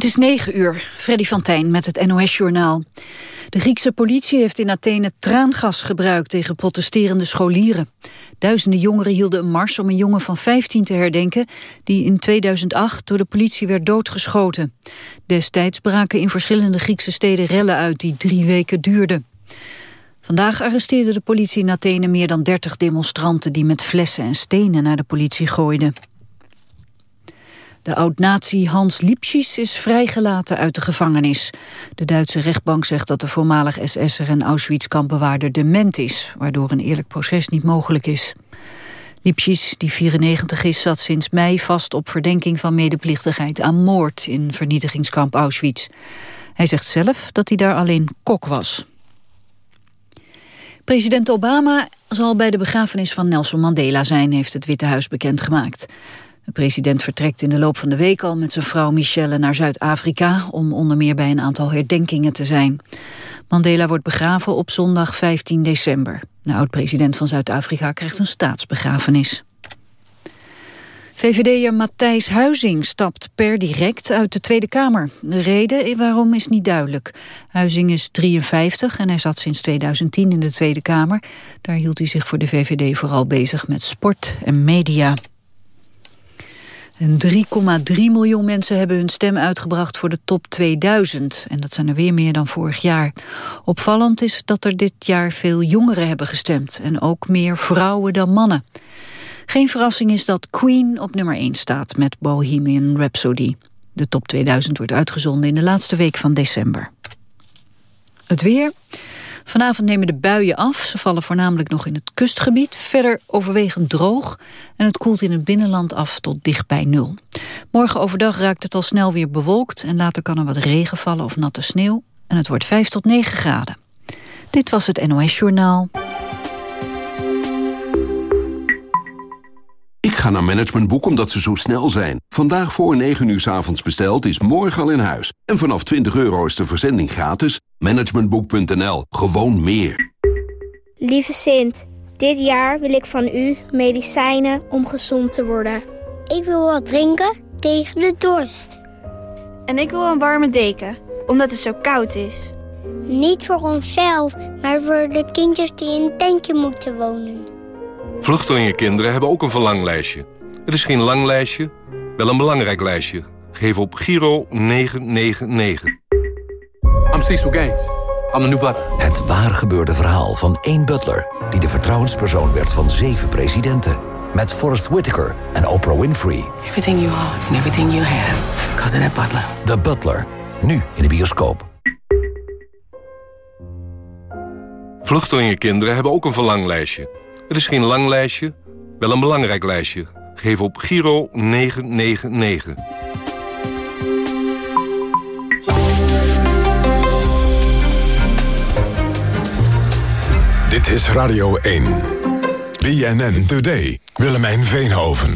Het is negen uur. Freddy van Tijn met het NOS-journaal. De Griekse politie heeft in Athene traangas gebruikt tegen protesterende scholieren. Duizenden jongeren hielden een mars om een jongen van 15 te herdenken... die in 2008 door de politie werd doodgeschoten. Destijds braken in verschillende Griekse steden rellen uit die drie weken duurden. Vandaag arresteerde de politie in Athene meer dan 30 demonstranten... die met flessen en stenen naar de politie gooiden. De oud-nazi Hans Lipschitz is vrijgelaten uit de gevangenis. De Duitse rechtbank zegt dat de voormalig SS'er en Auschwitz-kampbewaarder dement is... waardoor een eerlijk proces niet mogelijk is. Lipschitz, die 94 is, zat sinds mei vast op verdenking van medeplichtigheid aan moord in vernietigingskamp Auschwitz. Hij zegt zelf dat hij daar alleen kok was. President Obama zal bij de begrafenis van Nelson Mandela zijn, heeft het Witte Huis bekendgemaakt. De president vertrekt in de loop van de week al met zijn vrouw Michelle naar Zuid-Afrika... om onder meer bij een aantal herdenkingen te zijn. Mandela wordt begraven op zondag 15 december. De oud-president van Zuid-Afrika krijgt een staatsbegrafenis. VVD'er Matthijs Huizing stapt per direct uit de Tweede Kamer. De reden waarom is niet duidelijk. Huizing is 53 en hij zat sinds 2010 in de Tweede Kamer. Daar hield hij zich voor de VVD vooral bezig met sport en media. En 3,3 miljoen mensen hebben hun stem uitgebracht voor de top 2000. En dat zijn er weer meer dan vorig jaar. Opvallend is dat er dit jaar veel jongeren hebben gestemd. En ook meer vrouwen dan mannen. Geen verrassing is dat Queen op nummer 1 staat met Bohemian Rhapsody. De top 2000 wordt uitgezonden in de laatste week van december. Het weer. Vanavond nemen de buien af. Ze vallen voornamelijk nog in het kustgebied. Verder overwegend droog. En het koelt in het binnenland af tot dicht bij nul. Morgen overdag raakt het al snel weer bewolkt. En later kan er wat regen vallen of natte sneeuw. En het wordt 5 tot 9 graden. Dit was het NOS Journaal. Ik ga naar Managementboek omdat ze zo snel zijn. Vandaag voor 9 uur s avonds besteld is morgen al in huis. En vanaf 20 euro is de verzending gratis. Managementboek.nl. Gewoon meer. Lieve Sint, dit jaar wil ik van u medicijnen om gezond te worden. Ik wil wat drinken tegen de dorst. En ik wil een warme deken, omdat het zo koud is. Niet voor onszelf, maar voor de kindjes die in een tentje moeten wonen. Vluchtelingenkinderen hebben ook een verlanglijstje. Het is geen lang lijstje, wel een belangrijk lijstje. Geef op Giro 999. I'm Cecil Gaines. I'm the new butler. Het waar gebeurde verhaal van één butler... die de vertrouwenspersoon werd van zeven presidenten. Met Forrest Whitaker en Oprah Winfrey. Everything you are and everything you have is because of that butler. The Butler. Nu in de bioscoop. Vluchtelingenkinderen hebben ook een verlanglijstje. Het is geen lang lijstje, wel een belangrijk lijstje. Geef op Giro 999. Dit is Radio 1. BNN Today. Willemijn Veenhoven.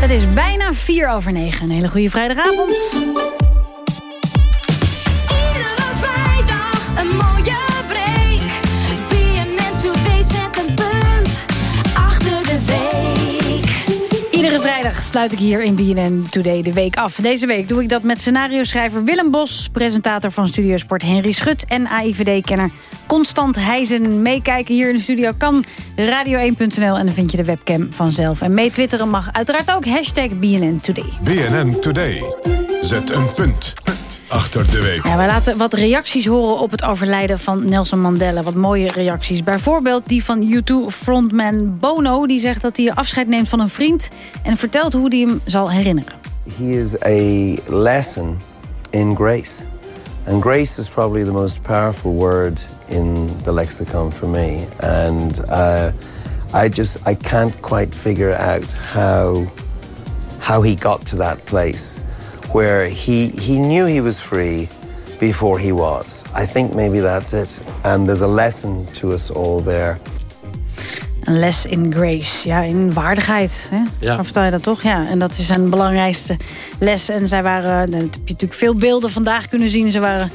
Het is bijna vier over negen. Een hele goede vrijdagavond. Sluit ik hier in BNN Today de week af. Deze week doe ik dat met scenario-schrijver Willem Bos... presentator van Studiosport Henry Schut en AIVD-kenner Constant Heijzen. Meekijken hier in de studio kan radio1.nl en dan vind je de webcam vanzelf. En meetwitteren mag uiteraard ook hashtag BNN Today. BNN Today. Zet een punt achter de week. Ja, wij laten wat reacties horen op het overlijden van Nelson Mandela. Wat mooie reacties. Bijvoorbeeld die van U2-frontman Bono. Die zegt dat hij afscheid neemt van een vriend... en vertelt hoe hij hem zal herinneren. He is a lesson in grace. And grace is probably the most powerful word in the lexicon for me. And uh, I just I can't quite figure out how how he got to that place where he he knew he was free before he was. I think maybe that's it. And there's a lesson to us all there. Een les in grace, ja, in waardigheid. Hè? Ja. vertel je dat toch? Ja, en dat is zijn belangrijkste les. En zij waren, nou, dan heb je natuurlijk veel beelden vandaag kunnen zien. Ze waren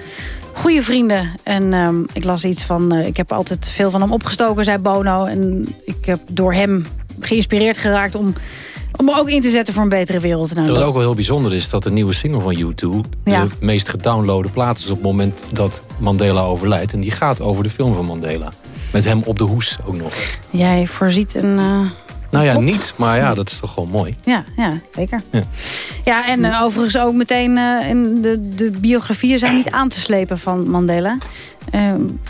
goede vrienden. En um, ik las iets van, uh, ik heb altijd veel van hem opgestoken, zei Bono. En ik heb door hem geïnspireerd geraakt om Om ook in te zetten voor een betere wereld. Nou, Wat ook wel heel bijzonder is dat de nieuwe single van U2... de meest gedownloade plaats is op het moment dat Mandela overlijdt. En die gaat over de film van Mandela. Met hem op de hoes ook nog. Jij voorziet een... Uh... Nou ja, niet, maar ja, dat is toch gewoon mooi. Ja, ja zeker. Ja, ja en uh, overigens ook meteen uh, in de, de biografieën zijn niet aan te slepen van Mandela.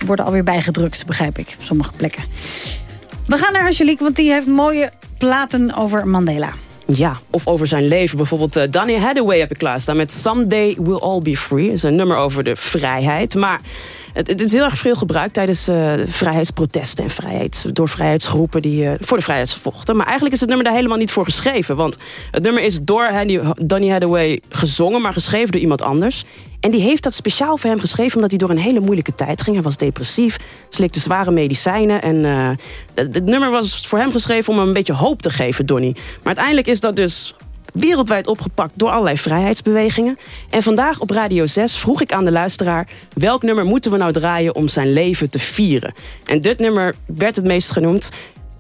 worden alweer bijgedrukt, begrijp ik, op sommige plekken. We gaan naar Angelique, want die heeft mooie platen over Mandela. Ja, of over zijn leven. Bijvoorbeeld uh, Danny Hathaway heb ik klaarstaan met Someday We'll All Be Free. Dat is een nummer over de vrijheid. Maar het, het, is heel erg veel gebruikt tijdens uh, vrijheidsprotesten en vrijheids, door vrijheidsgroepen die uh, voor de vrijheid. Maar eigenlijk is het nummer daar helemaal niet voor geschreven. Want het nummer is door Danny Hathaway gezongen, maar geschreven door iemand anders. En die heeft dat speciaal voor hem geschreven omdat hij door een hele moeilijke tijd ging. Hij was depressief, slikte zware medicijnen. En uh, het nummer was voor hem geschreven om hem een beetje hoop te geven, Donny. Maar uiteindelijk is dat dus wereldwijd opgepakt door allerlei vrijheidsbewegingen. En vandaag op Radio 6 vroeg ik aan de luisteraar... welk nummer moeten we nou draaien om zijn leven te vieren? En dit nummer werd het meest genoemd,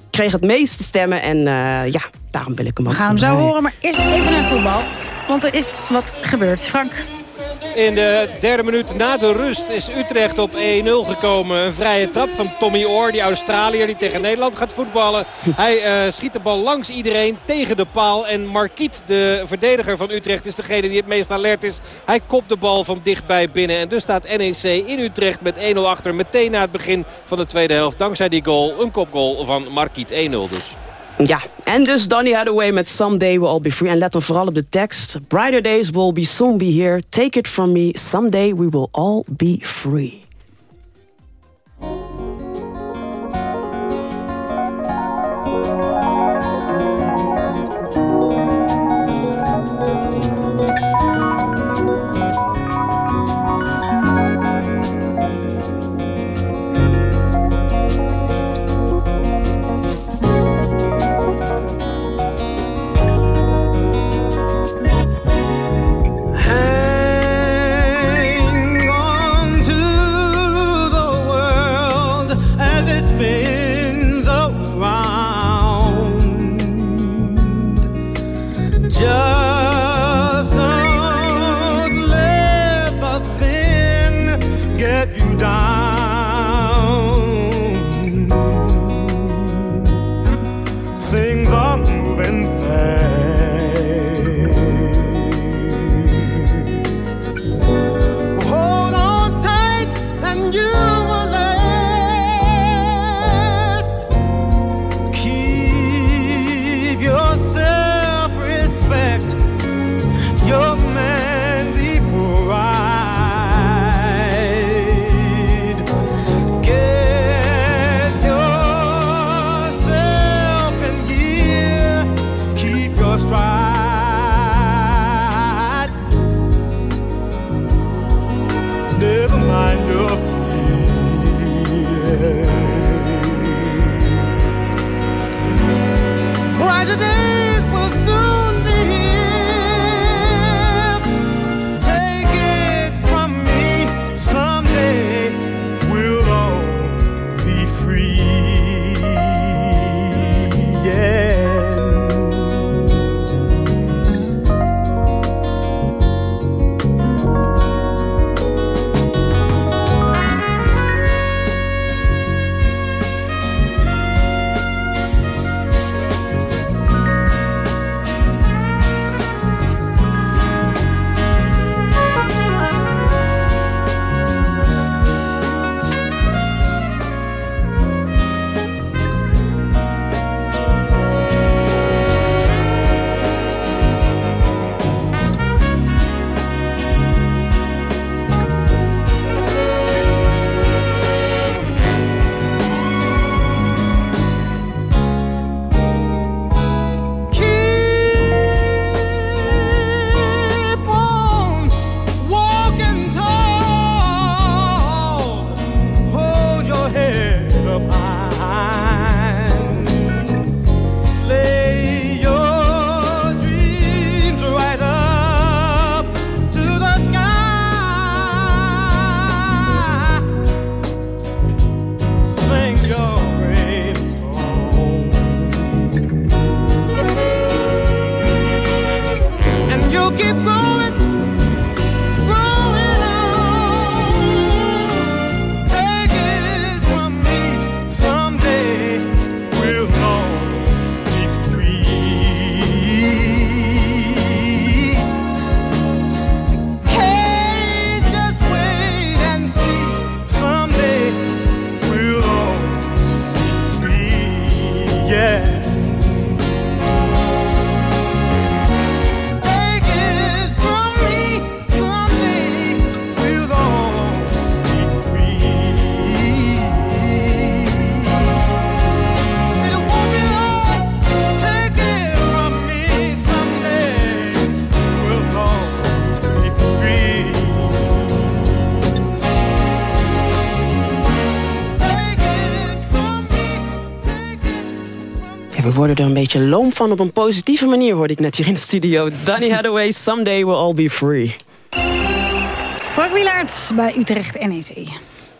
kreeg het meeste stemmen... en uh, ja, daarom wil ik hem ook We gaan hem zo horen, maar eerst even naar voetbal. Want er is wat gebeurd. Frank? In de derde minuut na de rust is Utrecht op 1-0 gekomen. Een vrije trap van Tommy Oor, die Australiër die tegen Nederland gaat voetballen. Hij uh, schiet de bal langs iedereen tegen de paal. En Marquiet, de verdediger van Utrecht, is degene die het meest alert is. Hij kopt de bal van dichtbij binnen. En dus staat NEC in Utrecht met 1-0 achter. Meteen na het begin van de tweede helft. Dankzij die goal, een kopgoal van Marquiet. 1-0 dus. Ja, en dus Donny Hathaway met Someday We'll All Be Free. En let dan vooral op de tekst. Brighter days will be soon be here. Take it from me. Someday we will all be free. Just don't let the spin get you down. Worden er een beetje loom van. Op een positieve manier hoorde ik net hier in de studio. Danny Hathaway, Someday We'll All Be Free. Frank Wielaert bij Utrecht NEC.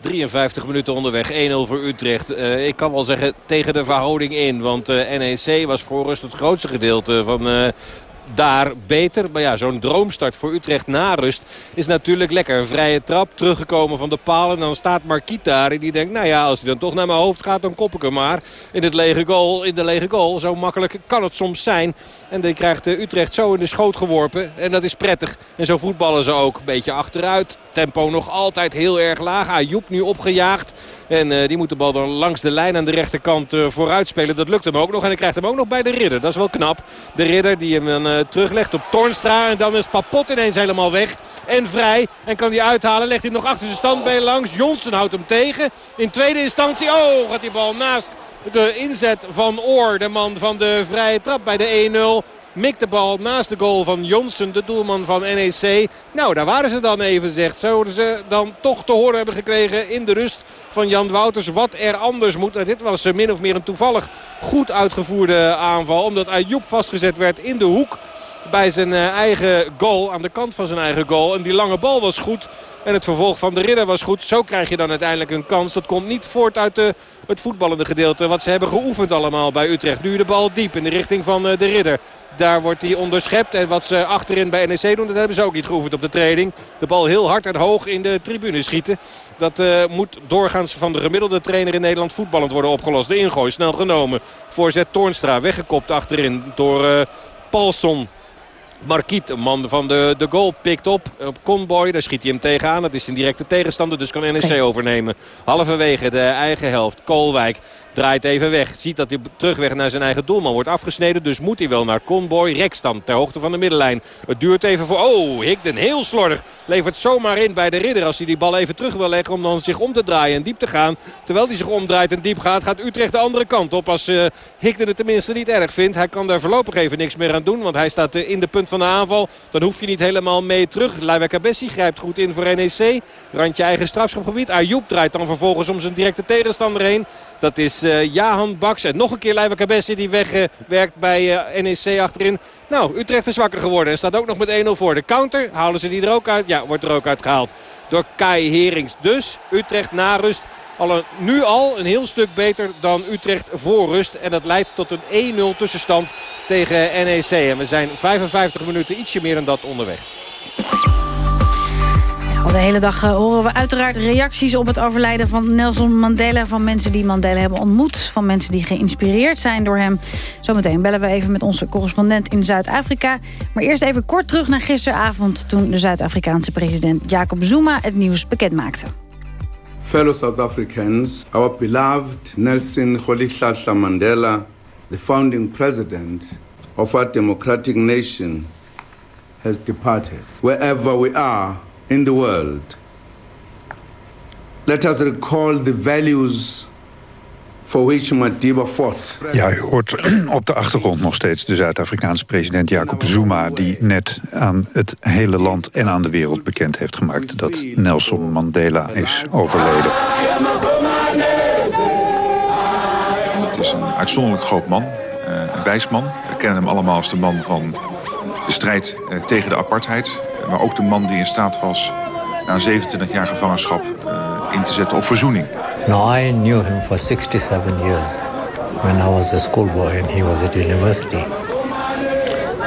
53 minuten onderweg. 1-0 voor Utrecht. Uh, ik kan wel zeggen tegen de verhouding in. Want uh, NEC was voor rust het grootste gedeelte van uh, daar beter. Maar ja, zo'n droomstart voor Utrecht na rust is natuurlijk lekker. Een vrije trap, teruggekomen van de paal. En dan staat Marquita daar en die denkt, nou ja, als hij dan toch naar mijn hoofd gaat, dan kop ik hem maar. In, het lege goal, in de lege goal. Zo makkelijk kan het soms zijn. En die krijgt eh, Utrecht zo in de schoot geworpen. En dat is prettig. En zo voetballen ze ook. Een beetje achteruit. Tempo nog altijd heel erg laag. Ayoub nu opgejaagd. En uh, die moet de bal dan langs de lijn aan de rechterkant uh, vooruit spelen. Dat lukt hem ook nog. En hij krijgt hem ook nog bij de ridder. Dat is wel knap. De ridder die hem dan uh, teruglegt op Tornstra. En dan is Papot ineens helemaal weg. En vrij. En kan hij uithalen. Legt hij nog achter zijn standbeen langs. Johnson houdt hem tegen. In tweede instantie. Oh, gaat die bal naast de inzet van Oor. De man van de vrije trap bij de 1-0 mikt de bal naast de goal van Jonsen, de doelman van NEC. Nou, daar waren ze dan even, zegt. Zouden ze dan toch te horen hebben gekregen in de rust van Jan Wouters wat er anders moet. Dit was min of meer een toevallig goed uitgevoerde aanval. Omdat Ayoub vastgezet werd in de hoek bij zijn eh, eigen goal. Aan de kant van zijn eigen goal. En die lange bal was goed. En het vervolg van de ridder was goed. Zo krijg je dan uiteindelijk een kans. Dat komt niet voort uit de, het voetballende gedeelte. Wat ze hebben geoefend allemaal bij Utrecht. Nu de bal diep in de richting van eh, de ridder. Daar wordt hij onderschept. En wat ze achterin bij NEC doen, dat hebben ze ook niet geoefend op de training. De bal heel hard en hoog in de tribune schieten. Dat uh, moet doorgaans van de gemiddelde trainer in Nederland voetballend worden opgelost. De ingooi snel genomen. Voorzet Toornstra weggekopt achterin door uh, Paulson. Marquiet, een man van de, de goal, pikt op. Op Conboy, daar schiet hij hem tegenaan. Dat is een directe tegenstander, dus kan NEC overnemen. Halverwege de eigen helft. Koolwijk Draait even weg. Ziet dat hij terugweg naar zijn eigen doelman wordt afgesneden. Dus moet hij wel naar Conboy. Rekstand ter hoogte van de middenlijn. Het duurt even voor... Oh, Higden heel slordig. Levert zomaar in bij de ridder als hij die bal even terug wil leggen. Om dan zich om te draaien en diep te gaan. Terwijl hij zich omdraait en diep gaat, gaat Utrecht de andere kant op. Als uh, Higden het tenminste niet erg vindt. Hij kan daar voorlopig even niks meer aan doen. Want hij staat uh, in de punt van de aanval. Dan hoef je niet helemaal mee terug. Leiwek Abessi grijpt goed in voor NEC. Randje eigen strafschopgebied. Ayoub draait dan vervolgens om zijn directe tegenstander heen. Dat is uh, Jahan Baks. En nog een keer Leiva Cabessi die wegwerkt bij uh, NEC achterin. Nou, Utrecht is wakker geworden. En staat ook nog met 1-0 voor. De counter, halen ze die er ook uit? Ja, wordt er ook uit gehaald. Door Kai Herings. Dus Utrecht na rust al nu al een heel stuk beter dan Utrecht voor rust. En dat leidt tot een 1-0 tussenstand tegen NEC. En we zijn 55 minuten ietsje meer dan dat onderweg. Al de hele dag uh, horen we uiteraard reacties op het overlijden van Nelson Mandela. Van mensen die Mandela hebben ontmoet. Van mensen die geïnspireerd zijn door hem. Zometeen bellen we even met onze correspondent in Zuid-Afrika. Maar eerst even kort terug naar gisteravond... toen de Zuid-Afrikaanse president Jacob Zuma het nieuws bekendmaakte. Fellow South Africans, our beloved Nelson Rolihlahla Mandela... the founding president of our democratic nation... has departed. Wherever we are in the world. Let us recall the values for which Madiba fought. Ja, u hoort op de achtergrond nog steeds de Zuid-Afrikaanse president Jacob Zuma... die net aan het hele land en aan de wereld bekend heeft gemaakt... dat Nelson Mandela is overleden. Het is een uitzonderlijk groot man, eh, een wijs man. We kennen hem allemaal als de man van de strijd eh, tegen de apartheid maar ook de man die in staat was na 27 jaar gevangenschap uh, in te zetten op verzoening. No, I knew him for 67 years when I was a schoolboy and he was at university.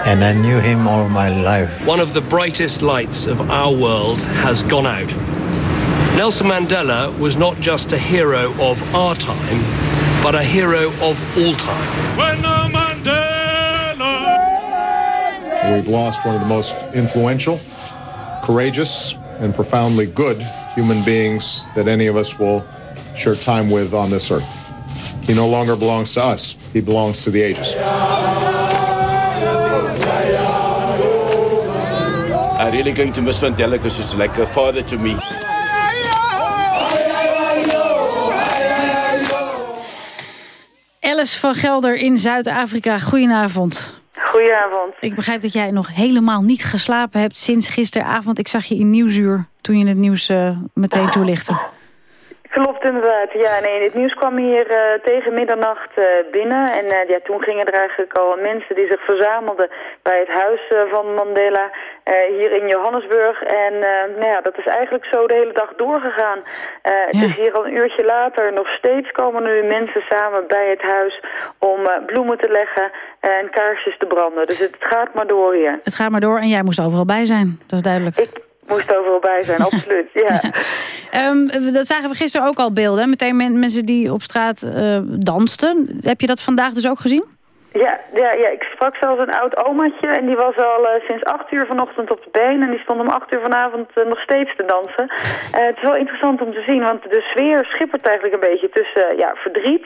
And I knew him all my life. One of the brightest lights of our world has gone out. Nelson Mandela was not just a hero of our time, but a hero of all time. We've lost one of the most influential, courageous, and profoundly good human beings that any of us will share time with on this earth. He no longer belongs to us, he belongs to the ages. I really going to miss Mandela because he's like a father to me. Alice van Gelder in Zuid-Afrika, goedenavond. Goedenavond. Ik begrijp dat jij nog helemaal niet geslapen hebt sinds gisteravond. Ik zag je in Nieuwsuur toen je het nieuws uh, meteen toelichtte. Klopt inderdaad. Ja, nee, het nieuws kwam hier uh, tegen middernacht uh, binnen. En uh, ja, toen gingen er eigenlijk al mensen die zich verzamelden bij het huis van Mandela hier in Johannesburg. En nou ja, dat is eigenlijk zo de hele dag doorgegaan. Ja. Het is hier al een uurtje later. Nog steeds komen nu mensen samen bij het huis om bloemen te leggen en kaarsjes te branden. Dus het gaat maar door hier. Het gaat maar door en jij moest overal bij zijn, dat is duidelijk. Ik moest overal bij zijn, absoluut. Ja. um, dat zagen we gisteren ook al beelden. Meteen mensen die op straat uh, dansten. Heb je dat vandaag dus ook gezien? Ja, ja, ja, ik sprak zelfs een oud omaatje en die was al uh, sinds acht uur vanochtend op de been en die stond om acht uur vanavond uh, nog steeds te dansen. Uh, het is wel interessant om te zien, want de sfeer schippert eigenlijk een beetje tussen ja, verdriet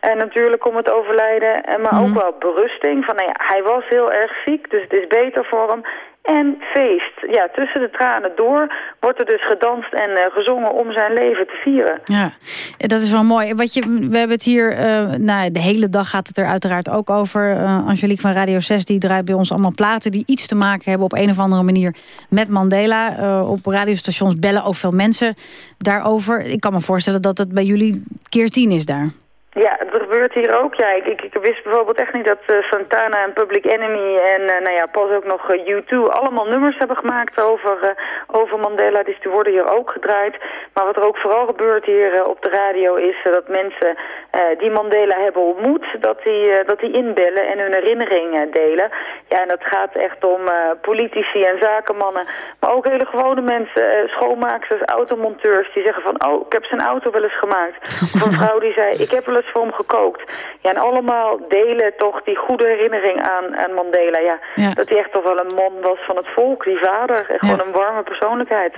en natuurlijk om het overlijden, maar mm. ook wel berusting. Van, nou ja, hij was heel erg ziek, dus het is beter voor hem en feest. Ja, tussen de tranen door wordt er dus gedanst en uh, gezongen om zijn leven te vieren. Ja, dat is wel mooi. Wat je, we hebben het hier, uh, nou, de hele dag gaat het er uiteraard ook over. Angelique van Radio 6 die draait bij ons allemaal platen... die iets te maken hebben op een of andere manier met Mandela. op radiostations bellen ook veel mensen daarover. Ik kan me voorstellen dat het bij jullie keer tien is daar. Ja, het gebeurt hier ook. Ja, ik, ik, wist bijvoorbeeld echt niet dat uh, Santana en Public Enemy en uh, nou ja, pas ook nog uh, U2 allemaal nummers hebben gemaakt over, over Mandela. Dus die worden hier ook gedraaid. Maar wat er ook vooral gebeurt hier op de radio is dat mensen die Mandela hebben ontmoet, dat die, dat die inbellen en hun herinneringen delen. Ja, en dat gaat echt om politici en zakenmannen, maar ook hele gewone mensen, schoonmakers, automonteurs, die zeggen van, oh, ik heb zijn auto wel eens gemaakt. Of een vrouw die zei, ik heb wel eens voor hem gekookt. Ja, en allemaal delen toch die goede herinnering aan, aan Mandela. Ja, Dat hij echt toch wel een man was van het volk, die vader. En gewoon een warme persoonlijkheid.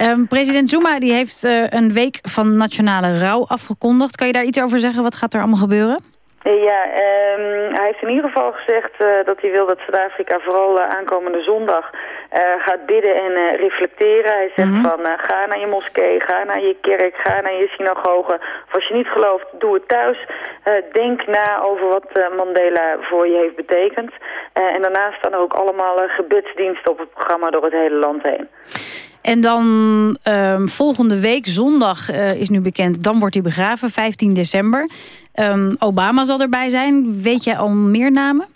Um, president Zuma die heeft een week van nationale rouw afgekondigd. Kan je daar iets over zeggen? Wat gaat er allemaal gebeuren? Ja, um, hij heeft in ieder geval gezegd uh, dat hij wil dat Zuid-Afrika vooral uh, aankomende zondag uh, gaat bidden en reflecteren. Hij zegt mm -hmm. van ga naar je moskee, ga naar je kerk, ga naar je synagoge. Of als je niet gelooft, doe het thuis. denk na over wat Mandela voor je heeft betekend. en daarnaast staan er ook allemaal gebedsdiensten op het programma door het hele land heen. En dan um, volgende week, zondag uh, is nu bekend, dan wordt hij begraven, 15 december. Um, Obama zal erbij zijn. Weet jij al meer namen?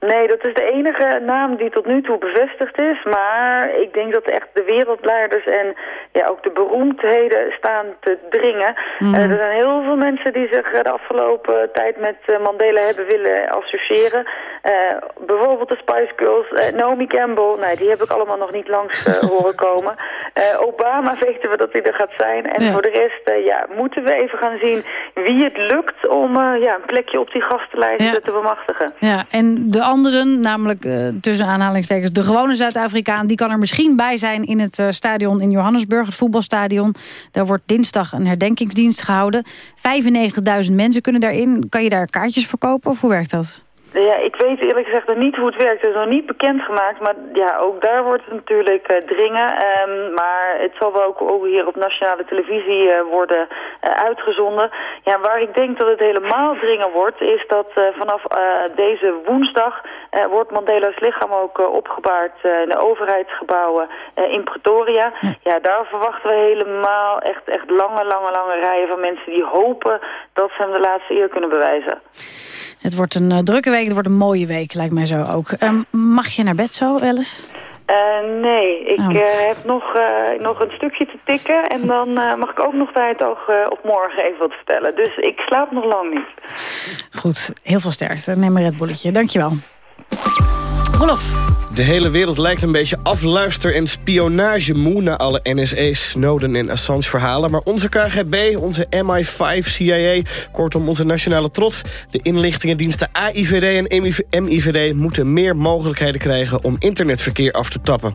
Nee, dat is de enige naam die tot nu toe bevestigd is. Maar ik denk dat echt de wereldleiders en ja, ook de beroemdheden staan te dringen. Mm. Uh, er zijn heel veel mensen die zich de afgelopen tijd met uh, Mandela hebben willen associëren. Uh, bijvoorbeeld de Spice Girls, Naomi Campbell. Nee, die heb ik allemaal nog niet langs horen komen. Obama weten we dat hij er gaat zijn. En ja. voor de rest ja, moeten we even gaan zien wie het lukt om ja, een plekje op die gastenlijst ja. te bemachtigen. Ja, en de anderen, namelijk tussen aanhalingstekens de gewone Zuid-Afrikaan... die kan er misschien bij zijn in het stadion in Johannesburg, het voetbalstadion. Daar wordt dinsdag een herdenkingsdienst gehouden. 95.000 mensen kunnen daarin. Kan je daar kaartjes verkopen of hoe werkt dat? Ja, ik weet eerlijk gezegd nog niet hoe het werkt. Het is nog niet bekendgemaakt, maar ja, ook daar wordt het natuurlijk uh, dringen. Um, maar het zal wel ook, ook, hier op nationale televisie uh, worden uh, uitgezonden. Ja, waar ik denk dat het helemaal dringen wordt, is dat vanaf deze woensdag wordt Mandela's lichaam ook opgebaard in de overheidsgebouwen in Pretoria. Ja, daar verwachten we helemaal echt, echt lange, lange, lange rijen van mensen die hopen dat ze hem de laatste eer kunnen bewijzen. Het wordt een uh, drukke week, het wordt een mooie week, lijkt mij zo ook. Um, mag je naar bed zo, Alice? Uh, nee, ik oh. uh, heb nog, nog een stukje te tikken en dan mag ik ook nog bij het oog op morgen even wat vertellen. Dus ik slaap nog lang niet. Goed, heel veel sterkte. Neem een Red Bulletje. Dankjewel. Rolof. De hele wereld lijkt een beetje afluister- en spionagemoe... na alle NSA, Snowden en Assange-verhalen. Maar onze KGB, onze MI5, CIA, kortom onze nationale trots... de inlichtingendiensten AIVD en MIVD... moeten meer mogelijkheden krijgen om internetverkeer af te tappen.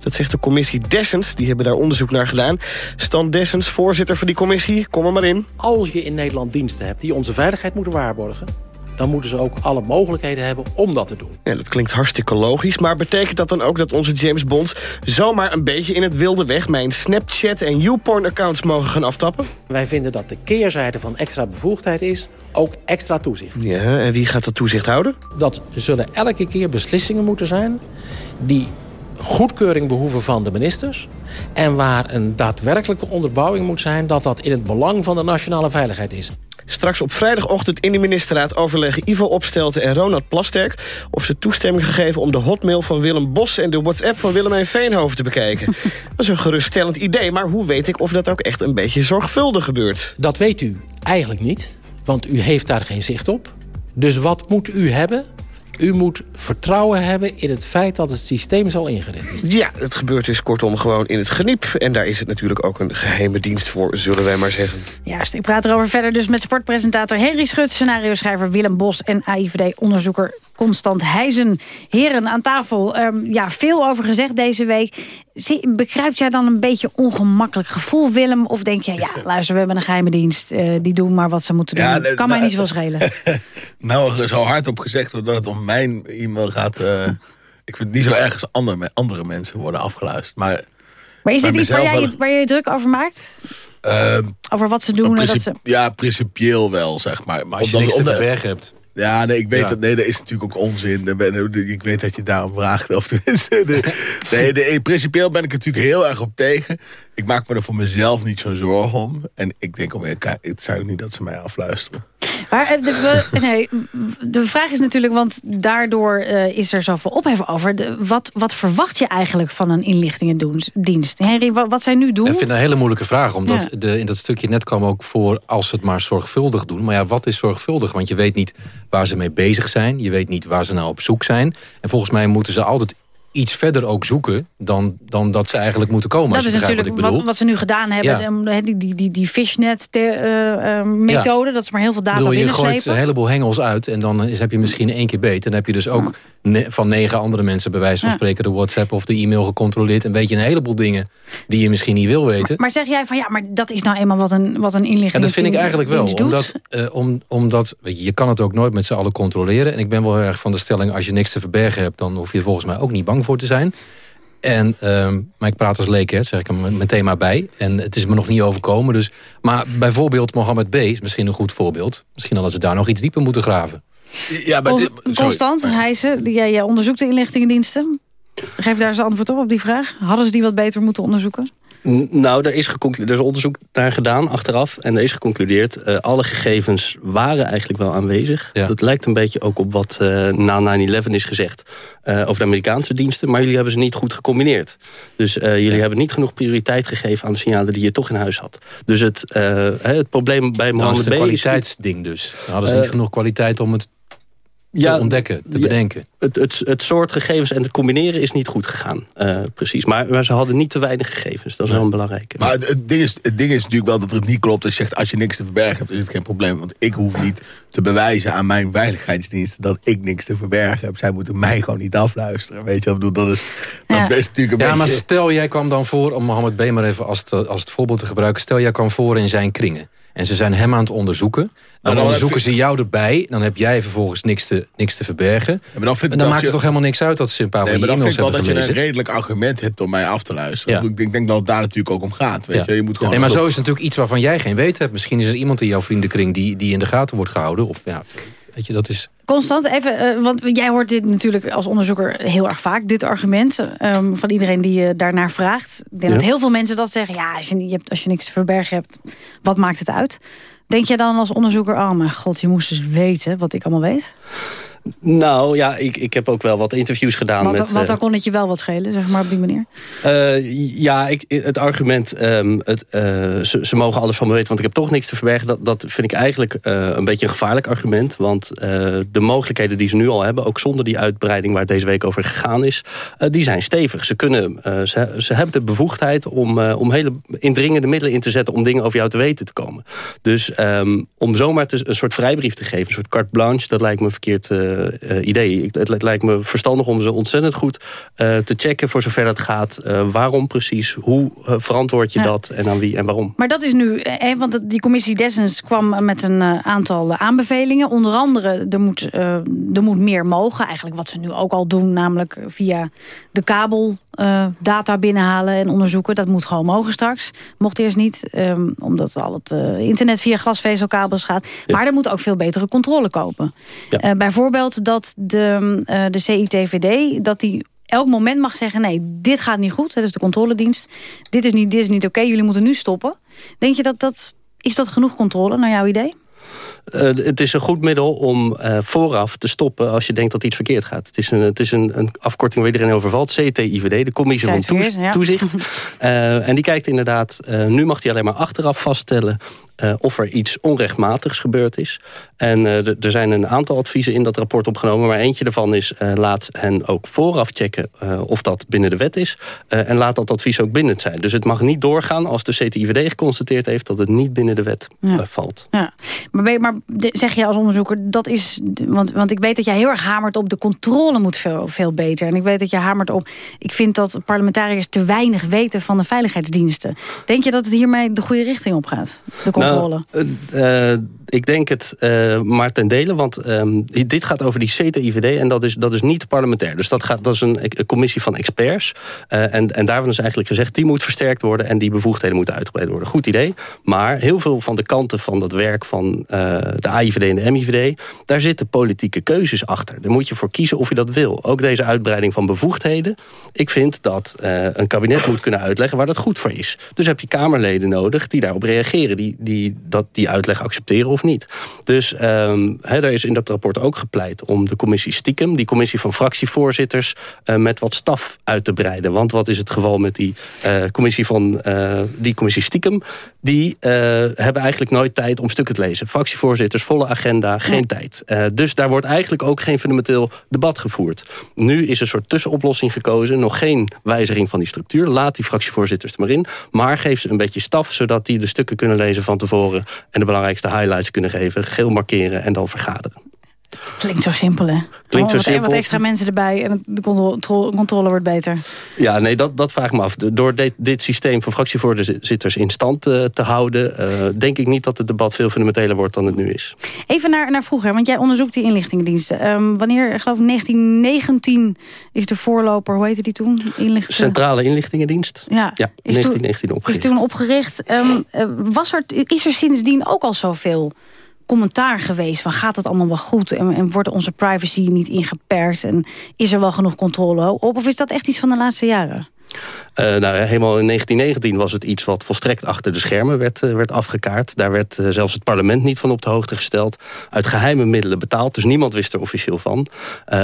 Dat zegt de commissie Dessens, die hebben daar onderzoek naar gedaan. Stan Dessens, voorzitter van die commissie, kom er maar in. Als je in Nederland diensten hebt die onze veiligheid moeten waarborgen dan moeten ze ook alle mogelijkheden hebben om dat te doen. Ja, dat klinkt hartstikke logisch, maar betekent dat dan ook dat onze James Bonds zomaar een beetje in het wilde weg mijn Snapchat en YouPorn accounts mogen gaan aftappen? Wij vinden dat de keerzijde van extra bevoegdheid is ook extra toezicht. Ja, en wie gaat dat toezicht houden? Dat zullen elke keer beslissingen moeten zijn die goedkeuring behoeven van de ministers... en waar een daadwerkelijke onderbouwing moet zijn... dat dat in het belang van de nationale veiligheid is. Straks op vrijdagochtend in de ministerraad overleggen Ivo Opstelten en Ronald Plasterk... of ze toestemming gegeven om de hotmail van Willem Bos... en de WhatsApp van Willemijn Veenhoven te bekijken. dat is een geruststellend idee, maar hoe weet ik of dat ook echt een beetje zorgvuldig gebeurt? Dat weet u eigenlijk niet, want u heeft daar geen zicht op. Dus wat moet u hebben? U moet vertrouwen hebben in het feit dat het systeem zo ingericht is. Ja, het gebeurt dus kortom gewoon in het geniep. En daar is het natuurlijk ook een geheime dienst voor, zullen wij maar zeggen. Juist, ik praat erover verder dus met sportpresentator Henry Schut... scenario-schrijver Willem Bos en AIVD-onderzoeker Constant Heijzen. Heren aan tafel, um, ja, veel over gezegd deze week. Begrijpt jij dan een beetje ongemakkelijk gevoel, Willem? Of denk je, ja, luister, we hebben een geheime dienst. Uh, die doen maar wat ze moeten doen. Ja, kan mij niet zoveel schelen. nou, zo hard op gezegd dat het om mijn e-mail gaat... Uh, ik vind het niet zo erg als andere, andere mensen worden afgeluisterd. Maar, maar is dit iets waar jij, je, waar je druk over maakt? Uh, over wat ze doen? En dat ze... Ja, principieel wel, zeg maar. Maar als je niks te verbergen hebt. Ja, nee, ik weet dat. Nee, dat is natuurlijk ook onzin. Ik weet dat je daarom vraagt. Of nee, de, principieel ben ik natuurlijk heel erg op tegen. Ik maak me er voor mezelf niet zo'n zorgen om. En ik denk, om, het zou niet dat ze mij afluisteren. Maar eh, de, nee, de vraag is natuurlijk, want daardoor uh, is er zoveel ophef over. De, wat, wat verwacht je eigenlijk van een inlichtingendienst? Henry, wat, wat zij nu doen? Ik vind het een hele moeilijke vraag. Omdat de, in dat stukje net kwam ook voor als ze het maar zorgvuldig doen. Maar ja, wat is zorgvuldig? Want je weet niet waar ze mee bezig zijn. Je weet niet waar ze nou op zoek zijn. En volgens mij moeten ze altijd iets verder ook zoeken dan, dan dat ze eigenlijk moeten komen. Dat is natuurlijk wat, wat, ze nu gedaan hebben. Ja. Die, die, die, die fishnet-methode, uh, dat is maar heel veel data bedoel, Je gooit een heleboel hengels uit en dan is, heb je misschien één keer beter. Dan heb je dus ook van negen andere mensen... bij wijze van spreken de WhatsApp of de e-mail gecontroleerd... en weet je een heleboel dingen die je misschien niet wil weten. Maar, zeg jij van ja, maar dat is nou eenmaal wat een, wat een inlichting... Ja, dat vind ik eigenlijk wel. Omdat, om, omdat weet je, je kan het ook nooit met z'n allen controleren. En ik ben wel heel erg van de stelling... als je niks te verbergen hebt... dan hoef je volgens mij ook niet bang voor te zijn. En, uh, maar ik praat als leek, hè, zeg ik er mijn thema bij. En het is me nog niet overkomen. Dus, maar bijvoorbeeld Mohammed B. is misschien een goed voorbeeld. Misschien hadden ze daar nog iets dieper moeten graven. Ja, maar dit, Constant Heijsen, jij, jij onderzoekt de inlichtingendiensten. Geef daar eens antwoord op, op die vraag. Hadden ze die wat beter moeten onderzoeken? Nou, er is, er is onderzoek naar gedaan achteraf. En er is geconcludeerd, uh, alle gegevens waren eigenlijk wel aanwezig. Dat lijkt een beetje ook op wat uh, na 9-11 is gezegd uh, over de Amerikaanse diensten. Maar jullie hebben ze niet goed gecombineerd. Dus jullie hebben niet genoeg prioriteit gegeven aan de signalen die je toch in huis had. Dus het, het probleem bij Mohammed B... Dat is een kwaliteitsding dus. Dan hadden ze niet genoeg kwaliteit om het te ontdekken, te bedenken. Het, het, het soort gegevens en het combineren is niet goed gegaan. Uh, precies. Maar, maar, ze hadden niet te weinig gegevens. Dat is wel een belangrijke. Maar het, ding is, het ding is natuurlijk wel dat het niet klopt. Als je zegt, als je niks te verbergen hebt, is het geen probleem. Want ik hoef niet te bewijzen aan mijn veiligheidsdiensten... dat ik niks te verbergen heb. Zij moeten mij gewoon niet afluisteren. Weet je wat ik bedoel? Dat is, dat is natuurlijk een ja, maar stel, jij kwam dan voor... om Mohammed B. maar even als het, als het voorbeeld te gebruiken... stel, jij kwam voor in zijn kringen. En ze zijn hem aan het onderzoeken. Dan, nou, onderzoeken ze jou erbij. Dan heb jij vervolgens niks te, niks te verbergen. maar dan, vind en dan maakt het toch helemaal niks uit dat ze een paar nee, van je e-mails hebben gelezen. Maar dan vind ik wel dat je een redelijk argument hebt om mij af te luisteren. Ik, denk, denk dat het daar natuurlijk ook om gaat. Weet je? Je moet gewoon nee, maar zo is natuurlijk iets waarvan jij geen weet hebt. Misschien is er iemand in jouw vriendenkring die, die in de gaten wordt gehouden. Of ja, weet je, dat is... Constant, even, uh, want jij hoort dit natuurlijk als onderzoeker heel erg vaak, dit argument um, van iedereen die je daarnaar vraagt. Ik denk dat heel veel mensen dat zeggen, ja, als je, je hebt, als je niks te verbergen hebt, wat maakt het uit? Denk je dan als onderzoeker, oh mijn god, je moest dus weten wat ik allemaal weet? Nou ja, ik, ik heb ook wel wat interviews gedaan. Want, met, want dan kon het je wel wat schelen, zeg maar op die manier? Uh, ja, ik, het argument, um, het, uh, ze, ze, mogen alles van me weten, want ik heb toch niks te verbergen. Dat, dat vind ik eigenlijk uh, een beetje een gevaarlijk argument. Want de mogelijkheden die ze nu al hebben, ook zonder die uitbreiding waar het deze week over gegaan is, die zijn stevig. Ze, kunnen, ze, ze hebben de bevoegdheid om, om hele indringende middelen in te zetten om dingen over jou te weten te komen. Dus um, om zomaar te, een soort vrijbrief te geven, een soort carte blanche, dat lijkt me verkeerd idee. Het, het, lijkt me verstandig om ze ontzettend goed uh, te checken voor zover dat gaat. Waarom precies? Hoe verantwoord je ja. dat? En aan wie en waarom? Maar dat is nu, eh, want die commissie Dessens kwam met een aantal aanbevelingen. Onder andere, er moet, er moet meer mogen. Eigenlijk wat ze nu ook al doen, namelijk via de kabel data binnenhalen en onderzoeken. Dat moet gewoon mogen straks. Mocht eerst niet, um, omdat al het internet via glasvezelkabels gaat. Ja. Maar er moet ook veel betere controle kopen. Ja. bijvoorbeeld dat de, uh, de CITVD dat die elk moment mag zeggen... nee, dit gaat niet goed, dat is de controledienst. Dit is niet, dit is niet oké, jullie moeten nu stoppen. Denk je dat dat... Is dat genoeg controle, naar jouw idee? Uh, het is een goed middel om uh, vooraf te stoppen als je denkt dat iets verkeerd gaat. Het is een, het is een, een afkorting waar iedereen over valt. CTIVD, de Commissie van ja. Toezicht. Uh, en die kijkt inderdaad, nu mag hij alleen maar achteraf vaststellen uh, of er iets onrechtmatigs gebeurd is. En uh, er zijn een aantal adviezen in dat rapport opgenomen... maar eentje daarvan is uh, laat hen ook vooraf checken of dat binnen de wet is... en laat dat advies ook bindend zijn. Dus het mag niet doorgaan als de CTIVD geconstateerd heeft... dat het niet binnen de wet ja. valt. Ja. Maar, maar zeg je als onderzoeker, dat is... Want, want ik weet dat jij heel erg hamert op de controle moet veel, veel beter. En ik weet dat je hamert op... Ik vind dat parlementariërs te weinig weten van de veiligheidsdiensten. Denk je dat het hiermee de goede richting op gaat? De controle? Nou, uh, ik denk het uh, maar ten dele, want um, dit gaat over die CTIVD en dat is, dat is niet parlementair. Dus dat, gaat, dat is een, commissie van experts. En, en daarvan is eigenlijk gezegd, die moet versterkt worden en die bevoegdheden moeten uitgebreid worden. Goed idee. Maar heel veel van de kanten van dat werk van de AIVD en de MIVD, daar zitten politieke keuzes achter. Daar moet je voor kiezen of je dat wil. Ook deze uitbreiding van bevoegdheden. Ik vind dat een kabinet moet kunnen uitleggen waar dat goed voor is. Dus heb je Kamerleden nodig die daarop reageren, die, die dat die uitleg accepteren of niet. Dus um, daar is in dat rapport ook gepleit om de commissie stiekem... die commissie van fractievoorzitters uh, met wat staf uit te breiden. Want wat is het geval met die uh, commissie van uh, die commissie stiekem? Die hebben eigenlijk nooit tijd om stukken te lezen. Fractievoorzitters, volle agenda, geen ja. tijd. dus daar wordt eigenlijk ook geen fundamenteel debat gevoerd. Nu is een soort tussenoplossing gekozen. Nog geen wijziging van die structuur. Laat die fractievoorzitters er maar in. Maar geef ze een beetje staf, zodat die de stukken kunnen lezen van tevoren... en de belangrijkste highlights kunnen geven, geel markeren en dan vergaderen. Klinkt zo simpel, hè? Klinkt zo wat, simpel. Wat extra mensen erbij en de controle, controle wordt beter. Ja, nee, dat, dat vraag ik me af. Door dit, dit systeem van fractievoorzitters in stand uh, te houden... Uh, denk ik niet dat het debat veel fundamenteler wordt dan het nu is. Even naar, naar vroeger, want jij onderzoekt die inlichtingendiensten. Um, wanneer, ik geloof 1919 is de voorloper, hoe heette die toen? Inlichten... Centrale Inlichtingendienst. Ja, ja is 1919 toen, opgericht. Is toen opgericht. Um, was er, is er sindsdien ook al zoveel commentaar geweest van gaat het allemaal wel goed en, en wordt onze privacy niet ingeperkt en is er wel genoeg controle op of is dat echt iets van de laatste jaren? Uh, nou, helemaal in 1919 was het iets wat volstrekt achter de schermen werd, uh, werd afgekaart. Daar werd uh, zelfs het parlement niet van op de hoogte gesteld. Uit geheime middelen betaald, dus niemand wist er officieel van.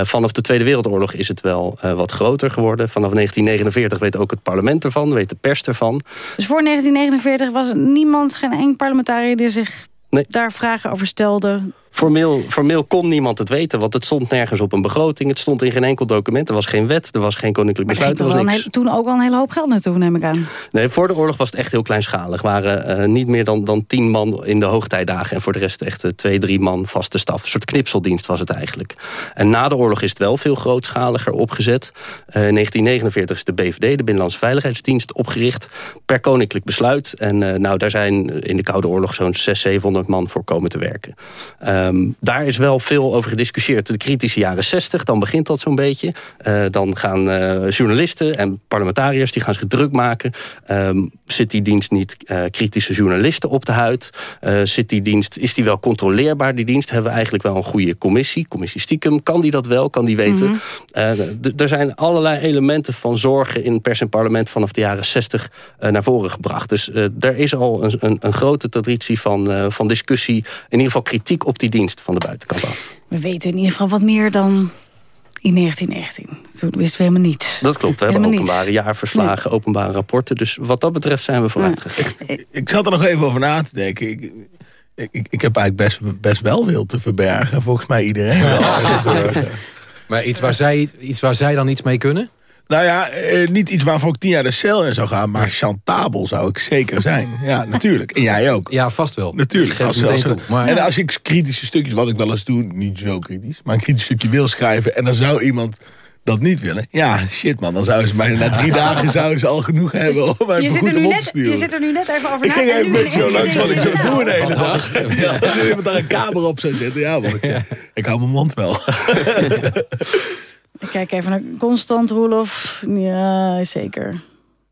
vanaf de Tweede Wereldoorlog is het wel wat groter geworden. Vanaf 1949 weet ook het parlement ervan, weet de pers ervan. Dus voor 1949 was niemand, geen enkel parlementariër die zich daar vragen over stelde. Formeel, formeel kon niemand het weten, want het stond nergens op een begroting. Het stond in geen enkel document. Er was geen wet, er was geen koninklijk besluit. Er was niks. Heel, toen ook wel een hele hoop geld naartoe, neem ik aan. Nee, voor de oorlog was het echt heel kleinschalig. Er waren uh, niet meer dan, dan tien man in de hoogtijdagen... en voor de rest echt uh, twee, drie man vaste staf. Een soort knipseldienst was het eigenlijk. En na de oorlog is het wel veel grootschaliger opgezet. Uh, in 1949 is de BVD, de Binnenlandse Veiligheidsdienst, opgericht... per koninklijk besluit. En nou, daar zijn in de Koude Oorlog zo'n 600, 700 man voor komen te werken. Um, daar is wel veel over gediscussieerd. De kritische jaren 60, dan begint dat zo'n beetje. Uh, dan gaan uh, journalisten en parlementariërs die gaan zich druk maken. Um, zit die dienst niet uh, kritische journalisten op de huid? zit die dienst, is die wel controleerbaar, die dienst? Hebben we eigenlijk wel een goede commissie? Commissie stiekem, kan die dat wel? Kan die weten? Mm -hmm. er zijn allerlei elementen van zorgen in pers en parlement... vanaf de jaren 60 naar voren gebracht. Dus er is al een, een, een grote traditie van, van discussie... in ieder geval kritiek op die dienst van de buitenkant af. We weten in ieder geval wat meer dan in 1919. Toen wisten we helemaal niets. Dat klopt, we hebben openbare jaarverslagen, nee. openbare rapporten. Dus wat dat betreft zijn we vooruit gegaan. Ik, ik zat er nog even over na te denken. Ik, ik, ik heb eigenlijk best, best wel veel te verbergen. Volgens mij iedereen wel. maar iets waar, zij, iets waar zij dan iets mee kunnen? Nou ja, eh, niet iets waarvoor ik tien jaar de cel in zou gaan... maar chantabel zou ik zeker zijn. Ja, natuurlijk. En jij ook. Ja, vast wel. Natuurlijk. Als, als, toe, maar... En als ik kritische stukjes, wat ik wel eens doe... niet zo kritisch, maar een kritisch stukje wil schrijven... en dan zou iemand dat niet willen. Ja, shit man, dan zouden ze mij na drie dagen zouden ze al genoeg hebben om je, goed zit er te net, sturen. je zit er nu net even over ik na. ging even een beetje zo langs wat ik zou doen de hele dag. Ja, iemand daar een kamer op zou zetten, ja, want ik, ik hou mijn mond wel. Ik kijk even naar Constant Roelof. Ja, zeker.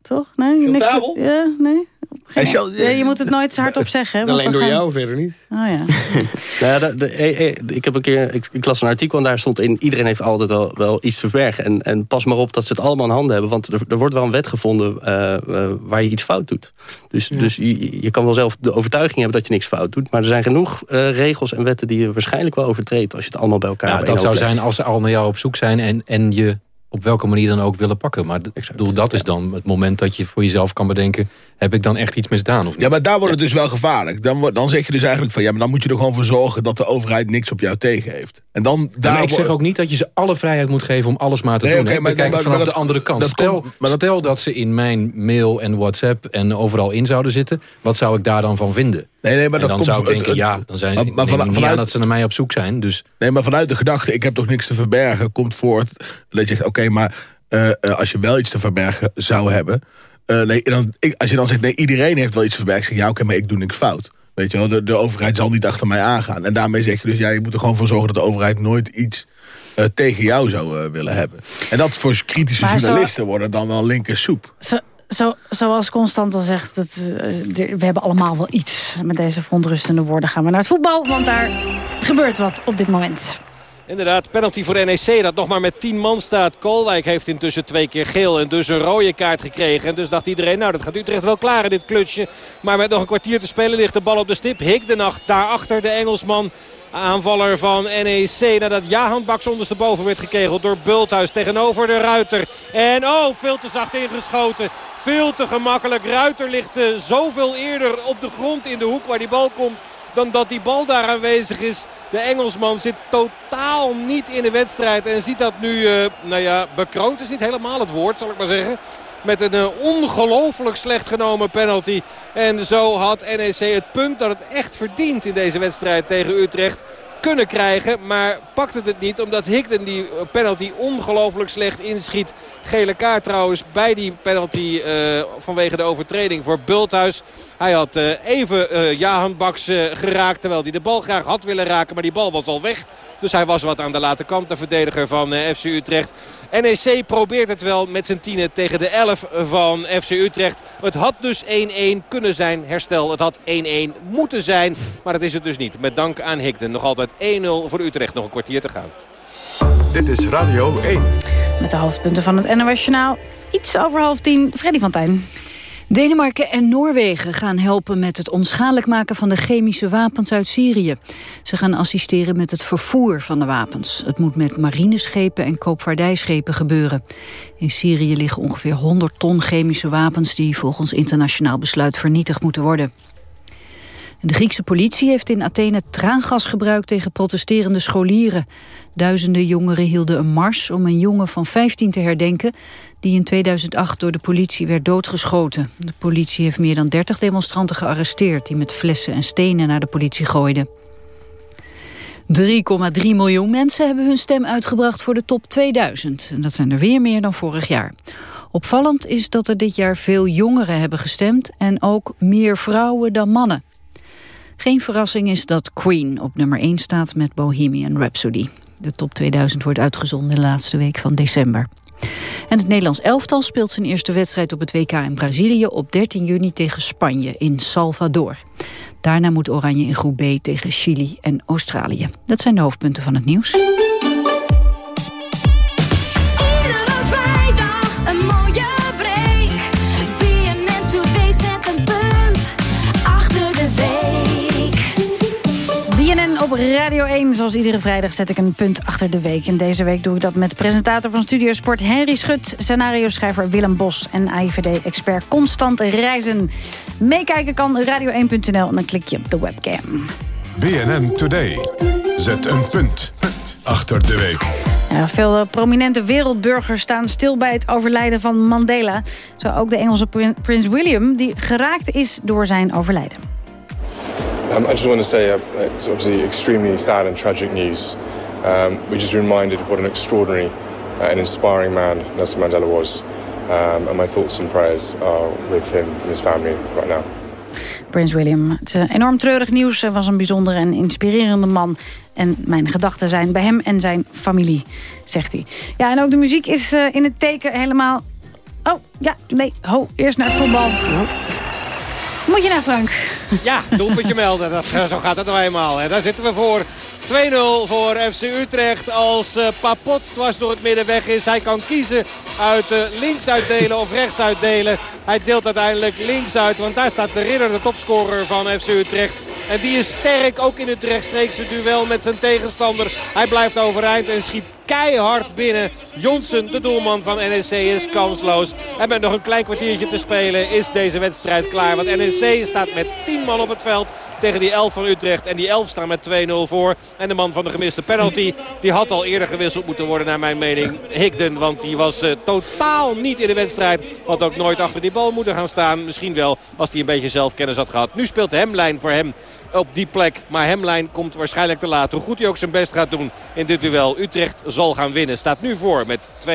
Toch? Nee? Chantabel? Ja, nee? Je moet het nooit zo hardop zeggen. hè, want Alleen door gaan- jou, verder niet. Oh ja. Nou ja, de, de- eh, eh, ik heb een keer, ik, ik las een artikel en daar stond in... iedereen heeft altijd wel, wel iets te verbergen. En, en pas maar op dat ze het allemaal in handen hebben. Want er, er wordt wel een wet gevonden eh, waar je iets fout doet. Dus, dus je, je kan wel zelf de overtuiging hebben dat je niks fout doet. Maar er zijn genoeg eh, regels en wetten die je waarschijnlijk wel overtreedt... als je het allemaal bij elkaar Ja, dat zou legt. zijn als ze al naar jou op zoek zijn en, en je op welke manier dan ook willen pakken. Maar ik bedoel, dat is dan het moment dat je voor jezelf kan bedenken... heb ik dan echt iets misdaan of niet? Ja, maar daar wordt het dus wel gevaarlijk. Dan, dan zeg je dus eigenlijk van... ja, maar dan moet je er gewoon voor zorgen... dat de overheid niks op jou tegen heeft. En dan, Ja, daar maar ik zeg ook niet dat je ze alle vrijheid moet geven om alles maar te Nee, doen. hè. maar- We kijken maar- vanaf de andere kant. dat Stel, komt- maar dat- stel dat ze in mijn mail en WhatsApp en overal in zouden zitten. Wat zou ik daar dan van vinden? Nee, nee, maar en dat dan komt- zou ik het- denken, het- ja, dan zijn maar- maar, van- vanuit- aan dat ze naar mij op zoek zijn. Dus Nee, maar vanuit de gedachte, ik heb toch niks te verbergen... komt voort dat je zegt, oké, maar eh, eh, als je wel iets te verbergen zou hebben... eh, nee, dan, ik, als je dan zegt, nee, iedereen heeft wel iets te verbergen... zeg je, ja, oké, maar ik doe niks fout. Weet je wel, de, de overheid zal niet achter mij aangaan. En daarmee zeg je dus, ja, je moet er gewoon voor zorgen... dat de overheid nooit iets eh, tegen jou zou willen hebben. En dat voor kritische Maar zo- journalisten worden dan wel linker soep. Zo, zo, zoals Constant al zegt, het, eh, we hebben allemaal wel iets. Met deze verontrustende woorden gaan we naar het voetbal. Want daar gebeurt wat op dit moment. Inderdaad, penalty voor NEC dat nog maar met 10 man staat. Koolwijk heeft intussen twee keer geel en dus een rode kaart gekregen. En dus dacht iedereen, nou dat gaat Utrecht wel klaar in dit klutsje. Maar met nog een kwartier te spelen ligt de bal op de stip. Hik de nacht daarachter de Engelsman. Aanvaller van NEC nadat Jahan Baks ondersteboven werd gekegeld door Bulthuis tegenover de Ruiter. En oh, veel te zacht ingeschoten. Veel te gemakkelijk. Ruiter ligt eh, zoveel eerder op de grond in de hoek waar die bal komt dan dat die bal daar aanwezig is. De Engelsman zit totaal niet in de wedstrijd en ziet dat nu, eh, nou ja, bekroond is niet helemaal het woord, zal ik maar zeggen. Met een eh, ongelooflijk slecht genomen penalty. En zo had NEC het punt dat het echt verdient in deze wedstrijd tegen Utrecht kunnen krijgen. Maar pakt het het niet omdat Higden die eh, penalty ongelooflijk slecht inschiet. Gele kaart trouwens bij die penalty eh, vanwege de overtreding voor Bulthuis. Hij had eh, even eh Jahan Baks geraakt terwijl hij de bal graag had willen raken. Maar die bal was al weg. Dus hij was wat aan de late kant, de verdediger van FC Utrecht. NEC probeert het wel met zijn tienen tegen de 11 van FC Utrecht. Het had dus 1-1 kunnen zijn. Herstel, het had 1-1 moeten zijn. Maar dat is het dus niet. Met dank aan Higden. Nog altijd 1-0 voor Utrecht. Nog een kwartier te gaan. Dit is Radio 1. Met de hoofdpunten van het NOS Journaal. Iets over half tien. Freddy van Tijn. Denemarken en Noorwegen gaan helpen met het onschadelijk maken van de chemische wapens uit Syrië. Ze gaan assisteren met het vervoer van de wapens. Het moet met marineschepen en koopvaardijschepen gebeuren. In Syrië liggen ongeveer 100 ton chemische wapens die volgens internationaal besluit vernietigd moeten worden. De Griekse politie heeft in Athene traangas gebruikt tegen protesterende scholieren. Duizenden jongeren hielden een mars om een jongen van 15 te herdenken... die in 2008 door de politie werd doodgeschoten. De politie heeft meer dan 30 demonstranten gearresteerd... die met flessen en stenen naar de politie gooiden. 3,3 miljoen mensen hebben hun stem uitgebracht voor de top 2000. En dat zijn er weer meer dan vorig jaar. Opvallend is dat er dit jaar veel jongeren hebben gestemd... en ook meer vrouwen dan mannen. Geen verrassing is dat Queen op nummer 1 staat met Bohemian Rhapsody. De top 2000 wordt uitgezonden de laatste week van december. En het Nederlands elftal speelt zijn eerste wedstrijd op het WK in Brazilië... op 13 juni tegen Spanje in Salvador. Daarna moet Oranje in groep B tegen Chili en Australië. Dat zijn de hoofdpunten van het nieuws. Radio 1. Zoals iedere vrijdag zet ik een punt achter de week. En deze week doe ik dat met presentator van Studio Sport Henry Schut... scenario-schrijver Willem Bos en AIVD-expert Constant Reizen. Meekijken kan radio1.nl en dan klik je op de webcam. BNN Today. Zet een punt achter de week. Ja, veel eh, prominente wereldburgers staan stil bij het overlijden van Mandela. Zo ook de Engelse prin- prins William, die geraakt is door zijn overlijden. Um, I just want to say uh, it's obviously extremely sad and tragic news. Um, we're just reminded what an extraordinary uh, and inspiring man Nelson Mandela was. Um, and my thoughts and prayers are with him and his family right now. Prins William. Het is eh, enorm treurig nieuws. Hij was een bijzondere en inspirerende man. En mijn gedachten zijn bij hem en zijn familie, zegt hij. Ja, en ook de muziek is eh, in het teken helemaal... Oh, ja, nee, ho, eerst naar het voetbal. Moet je naar Frank? Ja, doelpuntje melden. Dat, eh, zo gaat het nou eenmaal. En daar zitten we voor. 2-0 voor FC Utrecht als eh, Papot dwars door het midden weg is. Hij kan kiezen uit eh, links uitdelen of rechts uitdelen. Hij deelt uiteindelijk links uit, want daar staat de ridder, de topscorer van FC Utrecht. En die is sterk, ook in het rechtstreekse duel met zijn tegenstander. Hij blijft overeind en schiet keihard binnen. Jonsen, de doelman van NEC, is kansloos. En met nog een klein kwartiertje te spelen is deze wedstrijd klaar. Want NEC staat met 10 man op het veld tegen die 11 van Utrecht. En die 11 staan met 2-0 voor. En de man van de gemiste penalty, die had al eerder gewisseld moeten worden naar mijn mening. Higden, want die was eh, totaal niet in de wedstrijd. Had ook nooit achter die bal moeten gaan staan. Misschien wel als hij een beetje zelfkennis had gehad. Nu speelt Hemlijn voor hem op die plek. Maar Hemlijn komt waarschijnlijk te laat. Hoe goed hij ook zijn best gaat doen in dit duel. Utrecht zal gaan winnen. Staat nu voor met 2-0.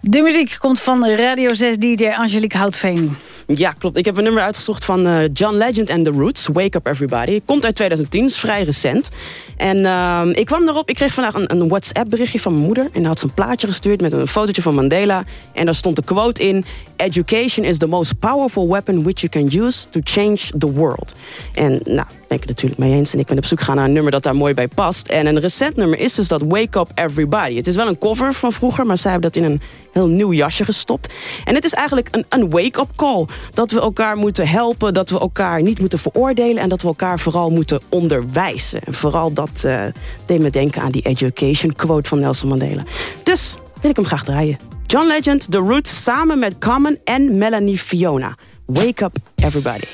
De muziek komt van Radio 6 DJ Angelique Houtveen. Ja, klopt. Ik heb een nummer uitgezocht van eh, John Legend and The Roots. Wake Up Everybody. Komt uit 2010, is vrij recent. En ehm, ik kwam erop, ik kreeg vandaag een, een WhatsApp berichtje van mijn moeder. En daar had ze een plaatje gestuurd met een fotootje van Mandela. En daar stond de quote in... Education is the most powerful weapon which you can use to change the world. En nou, ben ik het natuurlijk mee eens. En ik ben op zoek gegaan naar een nummer dat daar mooi bij past. En een recent nummer is dus dat Wake Up Everybody. Het is wel een cover van vroeger, maar zij hebben dat in een heel nieuw jasje gestopt. En het is eigenlijk een, een wake-up call. Dat we elkaar moeten helpen, dat we elkaar niet moeten veroordelen... en dat we elkaar vooral moeten onderwijzen. En vooral dat uh, deed me denken aan die education quote van Nelson Mandela. Dus wil ik hem graag draaien. John Legend, The Roots, samen met Common en Melanie Fiona. Wake up everybody.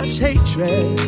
Much hatred,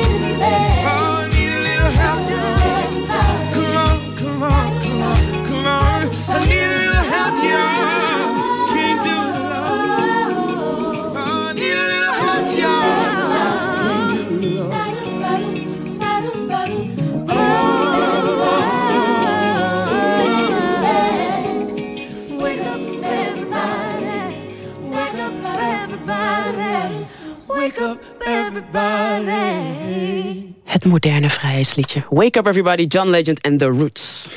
Moderne vrijheidsliedje. Wake up everybody, John Legend and The Roots.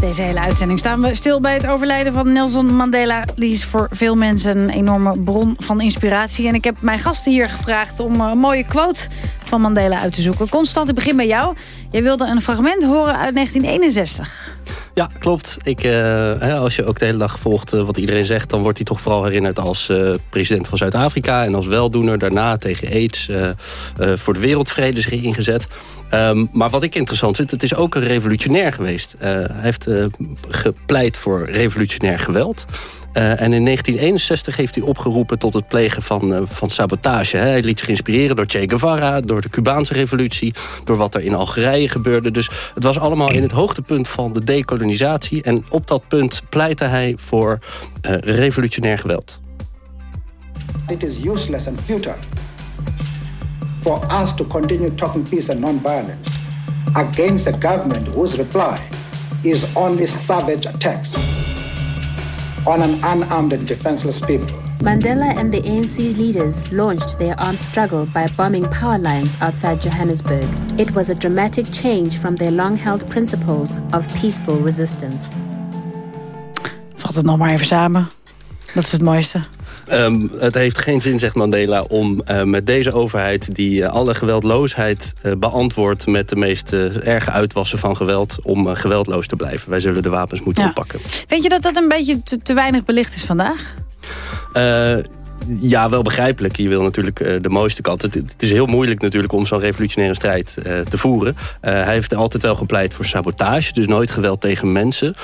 Deze hele uitzending staan we stil bij het overlijden van Nelson Mandela. Die is voor veel mensen een enorme bron van inspiratie. En ik heb mijn gasten hier gevraagd om een mooie quote van Mandela uit te zoeken. Constant, ik begin bij jou. Jij wilde een fragment horen uit 1961. Ja, klopt. Ik, eh, als je ook de hele dag volgt eh, wat iedereen zegt... dan wordt hij toch vooral herinnerd als eh, president van Zuid-Afrika... en als weldoener daarna tegen AIDS voor de wereldvrede zich ingezet. Ehm, maar wat ik interessant vind, het is ook een revolutionair geweest. Hij heeft gepleit voor revolutionair geweld... Eh, en in 1961 heeft hij opgeroepen tot het plegen van, eh, van sabotage. Hè. Hij liet zich inspireren door Che Guevara, door de Cubaanse revolutie... door wat er in Algerije gebeurde. Dus het was allemaal in het hoogtepunt van de dekolonisatie. En op dat punt pleitte hij voor eh, revolutionair geweld. It is useless and futile for us to continue talking peace and non-violence against a government whose reply is only savage attacks on an unarmed and defenseless people. Mandela and the ANC leaders launched their armed struggle by bombing power lines outside Johannesburg. It was a dramatic change from their long held principles of peaceful resistance. Vat het nog maar even samen. Dat is het mooiste. Ehm, het heeft geen zin, zegt Mandela, om eh, met deze overheid... die eh, alle geweldloosheid eh, beantwoordt met de meest erge uitwassen van geweld... om geweldloos te blijven. Wij zullen de wapens moeten Ja. oppakken. Vind je dat dat een beetje te, te weinig belicht is vandaag? Ja, wel begrijpelijk. Je wil natuurlijk eh, de mooiste kant. Het, het is heel moeilijk natuurlijk om zo'n revolutionaire strijd eh, te voeren. Eh, hij heeft altijd wel gepleit voor sabotage. Dus nooit geweld tegen mensen.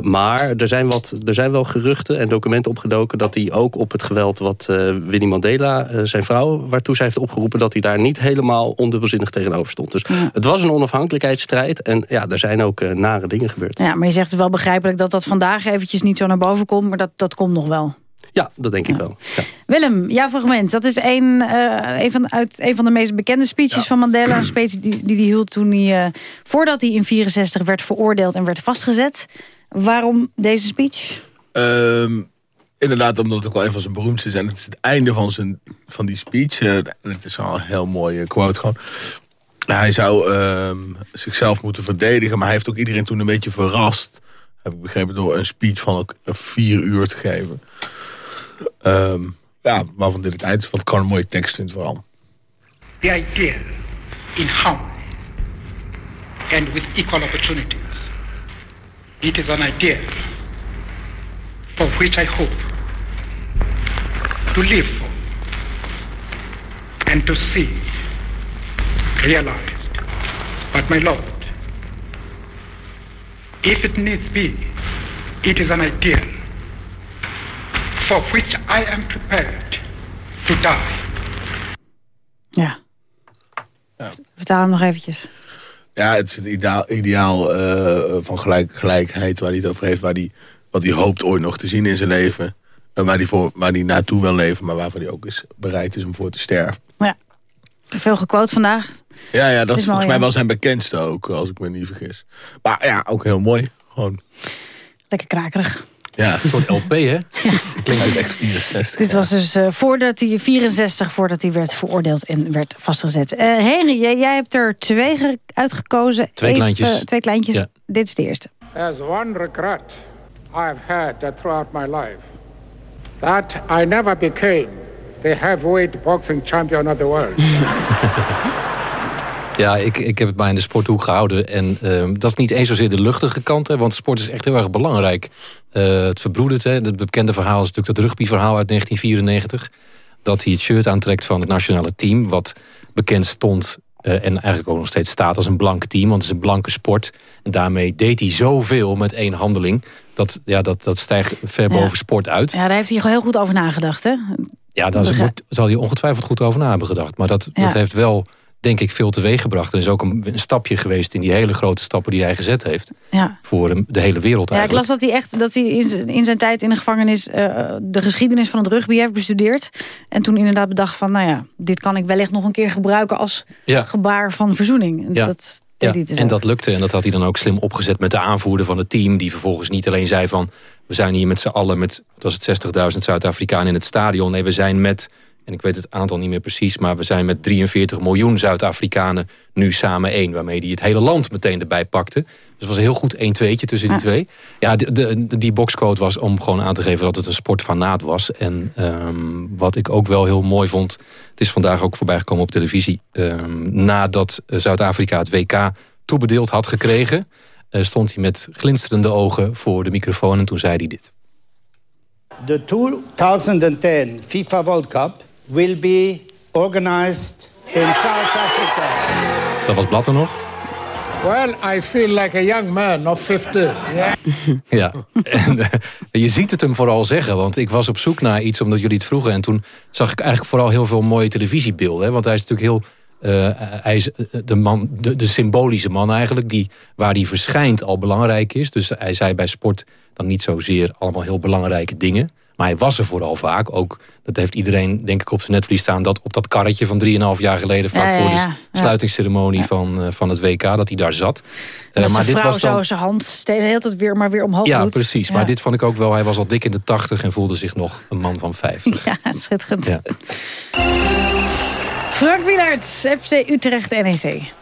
Maar er zijn, wat, er zijn wel geruchten en documenten opgedoken... dat hij ook op het geweld wat Winnie Mandela, zijn vrouw... waartoe zij heeft opgeroepen... dat hij daar niet helemaal ondubbelzinnig tegenover stond. Dus het was een onafhankelijkheidsstrijd. En ja, er zijn ook nare dingen gebeurd. Ja, maar je zegt wel begrijpelijk dat dat vandaag eventjes niet zo naar boven komt. Maar dat, dat komt nog wel. Ja, dat denk ik wel. Ja. Willem, jouw fragment. Dat is een, eh, een, van, uit een van de meest bekende speeches van Mandela. Een speech die, die hij hield toen hij, eh, voordat hij in 64 werd veroordeeld en werd vastgezet. Waarom deze speech? Ehm, inderdaad, omdat het ook wel een van zijn beroemdste is. En het is het einde van, zijn, van die speech. eh, het is al een heel mooie quote gewoon. Hij zou ehm, zichzelf moeten verdedigen. Maar hij heeft ook iedereen toen een beetje verrast. Heb ik begrepen door een speech van ook vier uur te geven. Ehm, ja, waarvan dit het eind. Wat gewoon een mooie tekst vind vooral. the idea in harmony and with equal opportunities. It is an idea for which I hope to live for and to see realized. But my Lord, if it needs be, it is an ideal for which I am prepared to die. Ja. Vertaal hem nog eventjes. Ja, het is het ideaal, ideaal eh, van gelijk, gelijkheid waar hij het over heeft. Waar hij, wat hij hoopt ooit nog te zien in zijn leven. En waar hij, voor, waar hij naartoe wil leven, maar waarvan hij ook is, bereid is om voor te sterven. Ja. Veel gequote vandaag. Ja, ja dat is, is volgens mooi, mij wel zijn bekendste ook, als ik me niet vergis. Maar ja, ook heel mooi. Gewoon. Lekker krakerig. Ja, een soort LP, hè? Klinkt uit echt 64. Dit was dus uh, voordat hij 64, voordat hij werd veroordeeld en werd vastgezet. Uh, Henry, jij, jij, hebt er twee uitgekozen. Twee Even, kleintjes. Uh, twee kleintjes. Ja. Dit is de eerste. There's one regret I've had that throughout my life. That I never became the heavyweight boxing champion of the world. Ja, ik, ik heb het mij in de sporthoek gehouden. En uh, dat is niet eens zozeer de luchtige kant. Hè, want sport is echt heel erg belangrijk. Uh, het verbroedert. Hè, het bekende verhaal is natuurlijk dat rugbyverhaal uit 1994. Dat hij het shirt aantrekt van het nationale team. Wat bekend stond uh, en eigenlijk ook nog steeds staat als een blank team. Want het is een blanke sport. En daarmee deed hij zoveel met één handeling. Dat, ja, dat, dat stijgt ver boven sport uit. Ja, daar heeft hij heel goed over nagedacht. Hè? Ja, daar zal hij ongetwijfeld goed over na hebben gedacht. Maar dat, ja. dat heeft wel denk ik, veel teweeg gebracht. En is ook een, een, stapje geweest in die hele grote stappen die hij gezet heeft. Ja. Voor de hele wereld ja, eigenlijk. ik las dat hij echt dat hij in, in zijn tijd in de gevangenis... Uh, de geschiedenis van het rugby heeft bestudeerd. En toen inderdaad bedacht van... nou ja, dit kan ik wellicht nog een keer gebruiken als ja. gebaar van verzoening. Ja. Dat, ja, en dat lukte. En dat had hij dan ook slim opgezet met de aanvoerder van het team. Die vervolgens niet alleen zei van... we zijn hier met z'n allen met, was het, 60.000 Zuid-Afrikanen in het stadion. Nee, we zijn met en ik weet het aantal niet meer precies... maar we zijn met 43 miljoen Zuid-Afrikanen nu samen één... waarmee die het hele land meteen erbij pakte. Dus het was een heel goed 1-2'tje tussen die twee. Ja, de, de, die boxcode was om gewoon aan te geven dat het een sportfanaat was. En um, wat ik ook wel heel mooi vond... het is vandaag ook voorbij gekomen op televisie... Um, nadat Zuid-Afrika het WK toebedeeld had gekregen... Uh, stond hij met glinsterende ogen voor de microfoon en toen zei hij dit. The 2010 FIFA World Cup will be organized in South Africa. Dat was Blatter nog? Well, I feel like a young man of 50. Yeah. ja, en uh, je ziet het hem vooral zeggen. Want ik was op zoek naar iets omdat jullie het vroegen. En toen zag ik eigenlijk vooral heel veel mooie televisiebeelden. Hè? Want hij is natuurlijk heel... Uh, hij is de, man, de, de, symbolische man eigenlijk, die, waar hij verschijnt al belangrijk is. Dus hij zei bij sport dan niet zozeer allemaal heel belangrijke dingen. Maar hij was er vooral vaak. Ook, dat heeft iedereen denk ik op zijn netvlies staan... dat op dat karretje van 3,5 jaar geleden... vlak ja, ja, voor de sluitingsceremonie van, uh, van het WK... dat hij daar zat. Uh, maar dit was dan... zo zijn hand de hele tijd weer, maar weer omhoog Ja, doet. precies. Maar dit vond ik ook wel... hij was al dik in de 80 en voelde zich nog een man van 50. Ja, schitterend. Ja. Frank Wielerts, FC Utrecht NEC.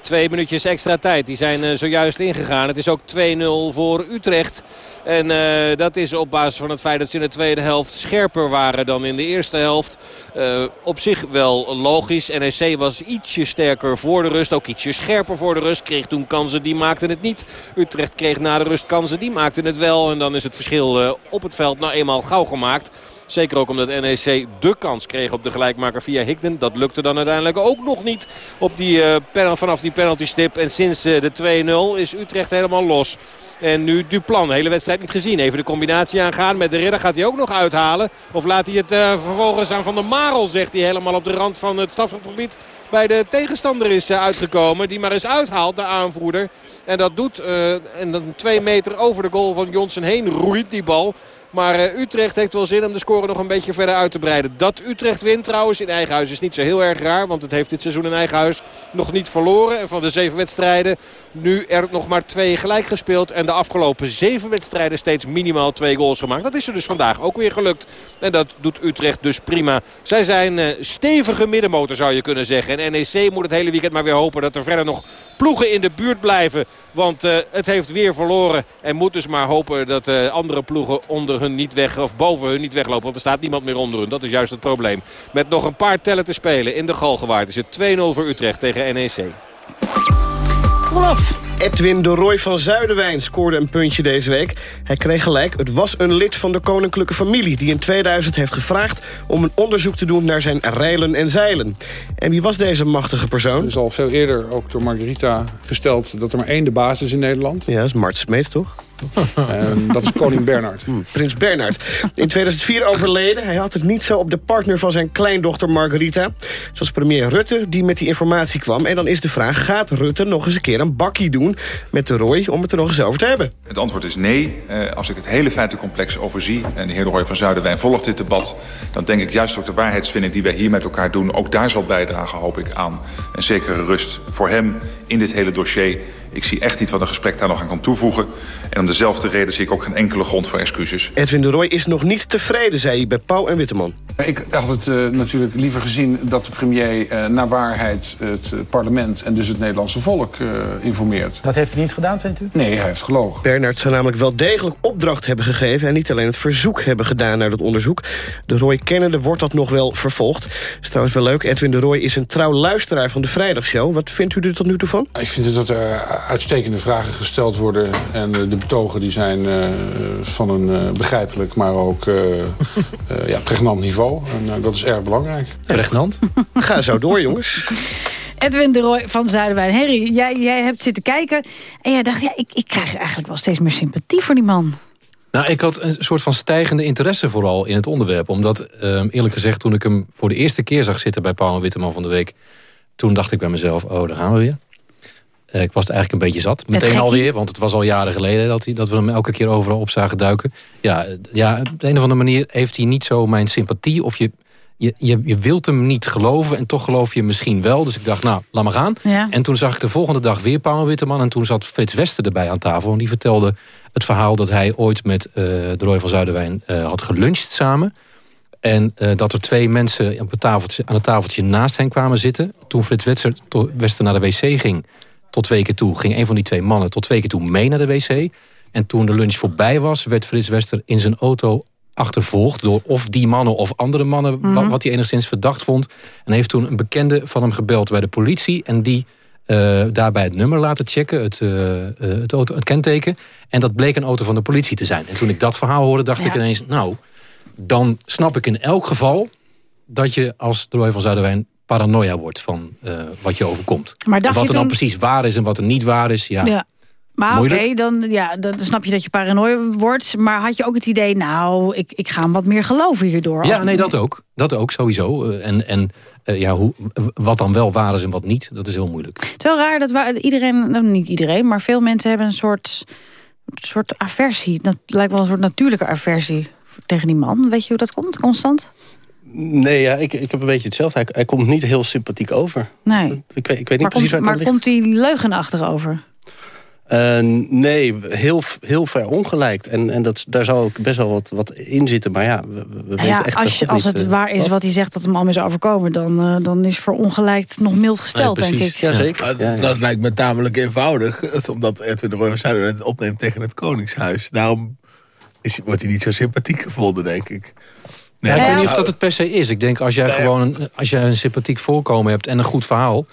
Twee minuutjes extra tijd. Die zijn uh, zojuist ingegaan. Het is ook 2-0 voor Utrecht. En uh, dat is op basis van het feit dat ze in de tweede helft scherper waren dan in de eerste helft. Uh, op zich wel logisch. NEC was ietsje sterker voor de rust. Ook ietsje scherper voor de rust. Kreeg toen kansen, die maakten het niet. Utrecht kreeg na de rust kansen, die maakten het wel. En dan is het verschil op het veld nou eenmaal gauw gemaakt. Zeker ook omdat NEC de kans kreeg op de gelijkmaker via Higden. Dat lukte dan uiteindelijk ook nog niet op die, uh, vanaf die penaltystip. En sinds uh, de 2-0 is Utrecht helemaal los. En nu Duplan, de hele wedstrijd niet gezien. Even de combinatie aangaan met de ridder. Gaat hij ook nog uithalen? Of laat hij het uh, vervolgens aan Van der Marel, zegt hij helemaal op de rand van het strafgebied bij de tegenstander is uitgekomen. Die maar eens uithaalt, de aanvoerder. En dat doet. Uh, en dan twee meter over de goal van Jonsen heen roeit die bal. Maar uh, Utrecht heeft wel zin om de score nog een beetje verder uit te breiden. Dat Utrecht wint trouwens in eigen huis is niet zo heel erg raar. Want het heeft dit seizoen in eigen huis nog niet verloren. En van de zeven wedstrijden nu er nog maar twee gelijk gespeeld. En de afgelopen zeven wedstrijden steeds minimaal twee goals gemaakt. Dat is er dus vandaag ook weer gelukt. En dat doet Utrecht dus prima. Zij zijn uh, stevige middenmotor zou je kunnen zeggen. En NEC moet het hele weekend maar weer hopen dat er verder nog ploegen in de buurt blijven. Want uh, het heeft weer verloren. En moet dus maar hopen dat andere ploegen onder hun niet weg of boven hun niet weglopen. Want er staat niemand meer onder hun. Dat is juist het probleem. Met nog een paar tellen te spelen in de Galgenwaard is het 2-0 voor Utrecht tegen NEC. Rolf. Edwin de Roy van Zuiderwijn scoorde een puntje deze week. Hij kreeg gelijk. Het was een lid van de koninklijke familie... die in 2000 heeft gevraagd om een onderzoek te doen... naar zijn reilen en zeilen. En wie was deze machtige persoon? Er is al veel eerder ook door Margarita gesteld... dat er maar één de baas is in Nederland. Ja, dat is Mart Smeet, toch? En dat is koning Bernhard. Hmm, Prins Bernhard. In 2004 overleden. Hij had het niet zo op de partner van zijn kleindochter Margarita. Zoals premier Rutte die met die informatie kwam. En dan is de vraag, gaat Rutte nog eens een keer een bakkie doen met de Roy... om het er nog eens over te hebben? Het antwoord is nee. Uh, als ik het hele feitencomplex overzie... en de heer de Roy van Zuiderwijn volgt dit debat... dan denk ik juist ook de waarheidsvinding die wij hier met elkaar doen... ook daar zal bijdragen, hoop ik, aan een zekere rust voor hem in dit hele dossier... Ik zie echt niet wat een gesprek daar nog aan kan toevoegen. En om dezelfde reden zie ik ook geen enkele grond voor excuses. Edwin de Roy is nog niet tevreden, zei hij bij Pauw en Witteman. Ik had het uh, natuurlijk liever gezien dat de premier uh, naar waarheid het uh, parlement en dus het Nederlandse volk informeert. Dat heeft hij niet gedaan, vindt u? Nee, hij heeft gelogen. Bernard zou namelijk wel degelijk opdracht hebben gegeven... en niet alleen het verzoek hebben gedaan naar dat onderzoek. De Roy kennende wordt dat nog wel vervolgd. is trouwens wel leuk. Edwin de Roy is een trouw luisteraar van de Vrijdagshow. Wat vindt u er tot nu toe van? Ik vind dat er uitstekende vragen gesteld worden. En de betogen die zijn van een begrijpelijk, maar ook ja, pregnant niveau. En uh, dat is erg belangrijk. Pregnant. Ga zo door, jongens. Edwin de Roy van Zuiderwijn. Harry, jij, jij hebt zitten kijken en jij dacht... ja, ik, ik krijg eigenlijk wel steeds meer sympathie voor die man. Nou, ik had een soort van stijgende interesse vooral in het onderwerp. Omdat, uh, eerlijk gezegd, toen ik hem voor de eerste keer zag zitten... bij Paul Witteman van de Week... toen dacht ik bij mezelf, oh, daar gaan we weer. Uh, ik was het eigenlijk een beetje zat. Meteen alweer, want het was al jaren geleden... Dat, hij, dat we hem elke keer overal op zagen duiken. Ja, ja, op de een of andere manier heeft hij niet zo mijn sympathie... of je, je, je, je wilt hem niet geloven en toch geloof je hem misschien wel. Dus ik dacht, nou, laat maar gaan. Ja. En toen zag ik de volgende dag weer Paul Witteman... en toen zat Frits Wester erbij aan tafel... en die vertelde het verhaal dat hij ooit met uh, de Roy van Zuiderwijn... Uh, had geluncht samen... En uh, dat er twee mensen op het tafeltje, aan het tafeltje naast hen kwamen zitten. Toen Frits Wester, Wester naar de wc ging tot twee keer toe ging een van die twee mannen tot twee keer toe mee naar de wc. En toen de lunch voorbij was, werd Frits Wester in zijn auto achtervolgd door of die mannen of andere mannen, mm -hmm. wat hij enigszins verdacht vond. En heeft toen een bekende van hem gebeld bij de politie en die uh, daarbij het nummer laten checken, het, uh, het, auto, het kenteken. En dat bleek een auto van de politie te zijn. En toen ik dat verhaal hoorde, dacht ja. ik ineens, nou, dan snap ik in elk geval dat je als de Roy van Zuiderwijn paranoia wordt van uh, wat je overkomt. Maar dacht wat er dan precies waar is en wat er niet waar is, ja. ja. Maar oké, dan, ja, dan snap je dat je paranoia wordt. Maar had je ook het idee, nou, ik, ik ga hem wat meer geloven hierdoor. Ja, nee, dat ook. Dat ook, sowieso. Eh, En, en eh, ja, hoe, wat dan wel waar is en wat niet, dat is heel moeilijk. Het is wel raar dat iedereen, nou, niet iedereen, maar veel mensen hebben een soort, soort aversie. Dat lijkt wel een soort natuurlijke aversie tegen die man. Weet je hoe dat komt, constant? Nee, ja, ik, ik heb een beetje hetzelfde. Hij, hij komt niet heel sympathiek over. Nee. Ik weet, ik weet niet Maar, precies komt, waar maar het ligt. komt die leugenachtig over? Eh, nee, heel, heel ver ongelijkt. En, en dat, daar zal ook best wel wat, wat in zitten. Maar ja, we, we weten ja, echt als, je, als niet, het eh, waar is wat hij zegt dat hem allemaal is overkomen... dan, eh, dan is voor ongelijkt nog mild gesteld, denk ik. Maar Dat lijkt me tamelijk eenvoudig. Omdat Edwin de Roy van het opneemt tegen het Koningshuis. Daarom is, wordt hij niet zo sympathiek gevonden, denk ik. Ja, ik weet niet of dat het per se is. Ik denk als jij Nee, gewoon een, als jij een sympathiek voorkomen hebt en een goed verhaal.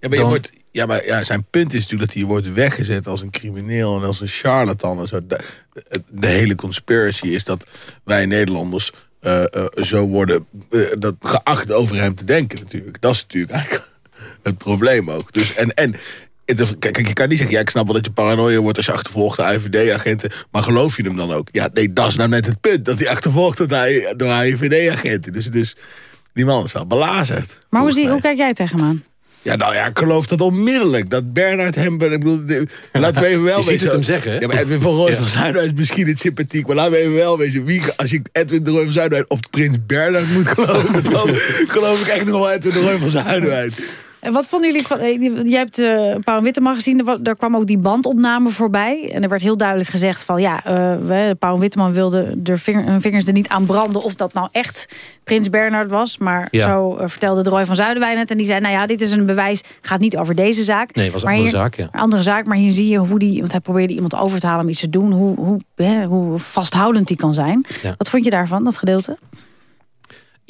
Ja, maar, je dan- wordt, ja, maar ja, zijn punt is natuurlijk dat hij wordt weggezet als een crimineel en als een charlatan. En zo. De, de- hele conspiracy is dat wij Nederlanders eh, eh, zo worden eh, dat geacht over hem te denken natuurlijk. Dat is natuurlijk eigenlijk het probleem ook. Dus, en, en Kijk, je kan niet zeggen, ja, ik snap wel dat je paranoia wordt als je achtervolgt door IVD-agenten, maar geloof je hem dan ook? Ja, nee, dat is nou net het punt, dat hij achtervolgd wordt door door IVD-agenten. Dus, dus die man is wel belazerd. Maar hoe, zie, hoe kijk jij tegen hem aan? Ja, nou ja, ik geloof dat onmiddellijk. Dat Bernard hem... Ik bedoel, de- laten we even wel Je ziet wezen. het hem zeggen? Ja, maar Edwin van Rooij Ja. van Zuidhuis is misschien niet sympathiek. Maar laten we even wel wezen. Wie, als je Edwin de Rooij van Zuidhuis of prins Bernard moet geloven... dan geloof ik echt nog wel Edwin de Rooij van Zuidhuis. En wat vonden jullie van... eh, Jij hebt eh Paul Witteman gezien, er, daar kwam ook die bandopname voorbij. En er werd heel duidelijk gezegd van... ja, eh Paul Witteman wilde de vinger, hun vingers er niet aan branden... of dat nou echt Prins Bernhard was. Maar Ja. zo eh, vertelde de Roy van Zuiderwijn het. En die zei, nou ja, dit is een bewijs. gaat niet over deze zaak. Nee, het was een andere hier- zaak, ja. Een andere zaak, maar hier zie je hoe die... want hij probeerde iemand over te halen om iets te doen. Hoe, hoe, hè, hoe vasthoudend die kan zijn. Ja. Wat vond je daarvan, dat gedeelte?